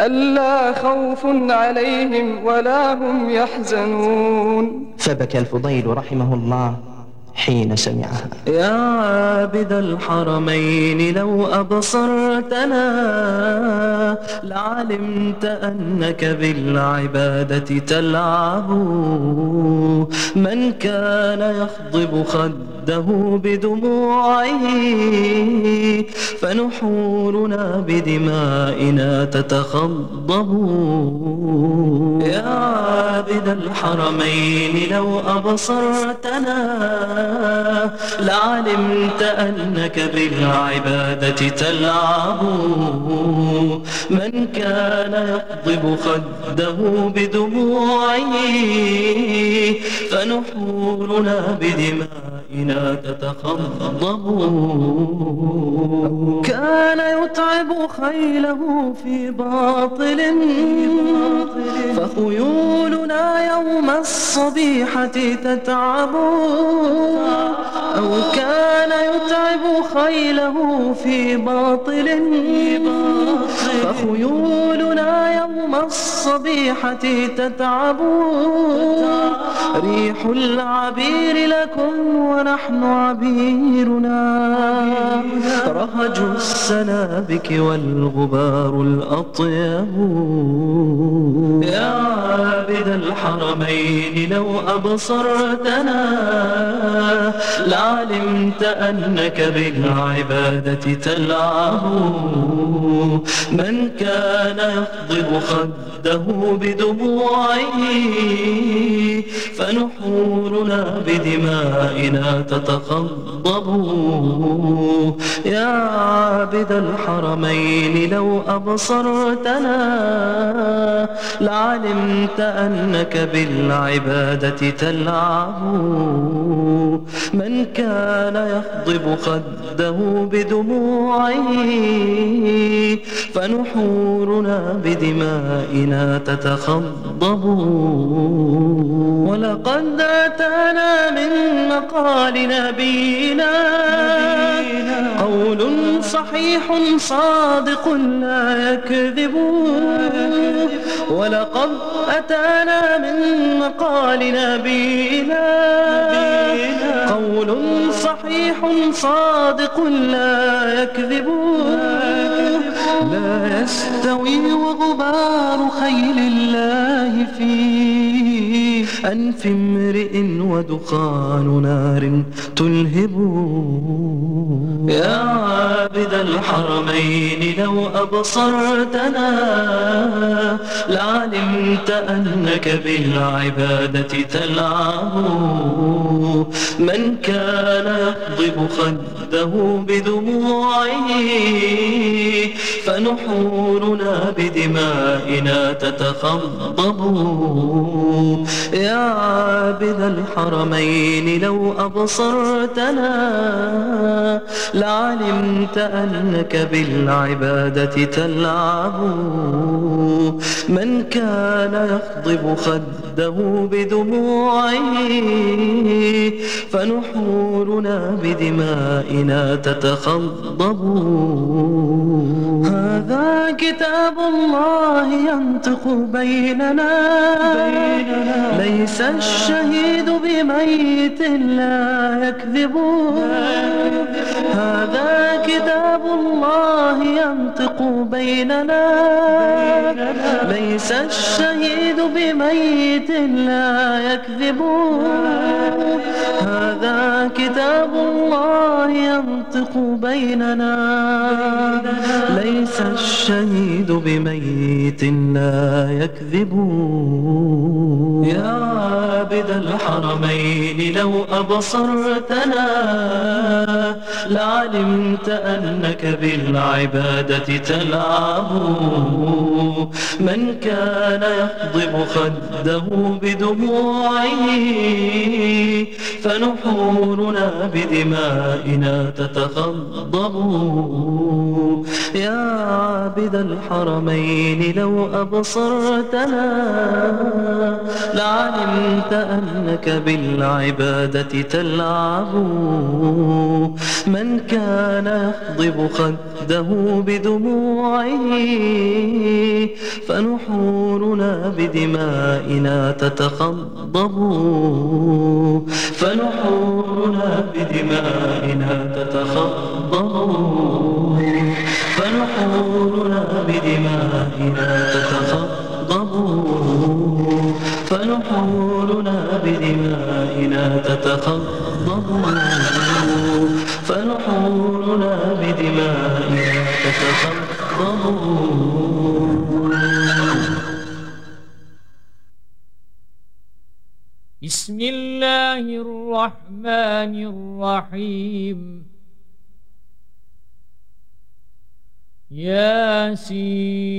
ألا خوف عليهم ولا هم يحزنون. فبكى الفضيل رحمه الله. حين سمعها. يا عابد الحرمين لو أبصرتنا لعلمت أنك بالعبادة تلعب. من كان يخضب خده بدموعه فنحورنا بدمائنا تتخضب. يا عابد الحرمين لو أبصرتنا لعلمت أنك بالعبادة تلعب. من كان يقضب خده بدموعه فنحورنا بدمائنا تتخضب. كان يتعب خيله في باطل فخيولنا يوم الصبيحة تتعب. أو كان يتعب خيله في باطل فخيولنا يوم الصبيحة تتعب. ريح العبير لكم ونحن عبيرنا. رهج السنابك والغبار الأطيب. يا عابد الحرمين لو أبصرتنا لعلمت أنك بالعبادة تلعب. من كان يخضب خده بدموعه فنحورنا بدمائنا تتخضب. يا عابد الحرمين لو أبصرتنا لعلمت أنك بالعبادة تلعب. من كان يخضب خده بدموعه فنحورنا بدمائنا تتخضب. ولقد أتانا من مقال نبينا قول صحيح صادق لا يكذب. ولقد أتانا من مقال نبينا قول صحيح صادق لا يكذب لا يستوي وغبار خيل الله في أنف امرئ ودخان نار تلهب. يا عابد الحرمين لو أبصرتنا لعلمت أنك بالعبادة تلعب. من كان يقضب خده بدموعه فنحورنا بدمائنا تتخضب. يا عابد الحرمين لو أبصرتنا لعلمت أنك بالعبادة تلعب. من كان يخضب خده بدموعه فنحورنا بدمائنا تتخضب. هذا كتاب الله ينطق بيننا. ليس الشهيد بميت لا يكذب. هذا كتاب الله ينطق بيننا. ليس الشهيد بميت لا يكذب. هذا كتاب الله ينطق بيننا. ليس الشهيد بميت لا يكذب. يا عابد الحرمين لو أبصرتنا لعلمت أنك بالعبادة تلعب. من كان يخضب خده بدموعه فنحورنا بدمائنا تتخضب. يا عابد الحرمين لو أبصرتنا لعلمت أنك بالعبادة تلعب. من كان يخضب خده بدموعه فنحورنا بدمائنا تتخضب. فنحورنا بدمائنا تتخضب. فنحورنا بدمائنا تتخضب. فنحورنا بدمائنا تتخضب فنحورنا بدمائنا تتخضب بسم الله الرحمن الرحيم. ياسين.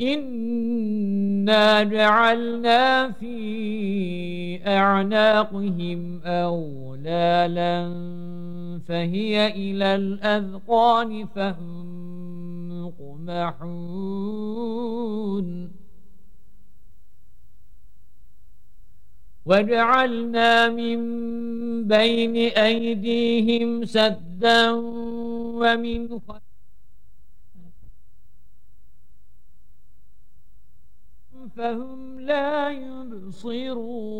إنا جعلنا في أعناقهم أغلالا فهي إلى الأذقان فهم مقمحون وجعلنا من بين أيديهم سدا ومن خلفهم فهم لا يبصرون.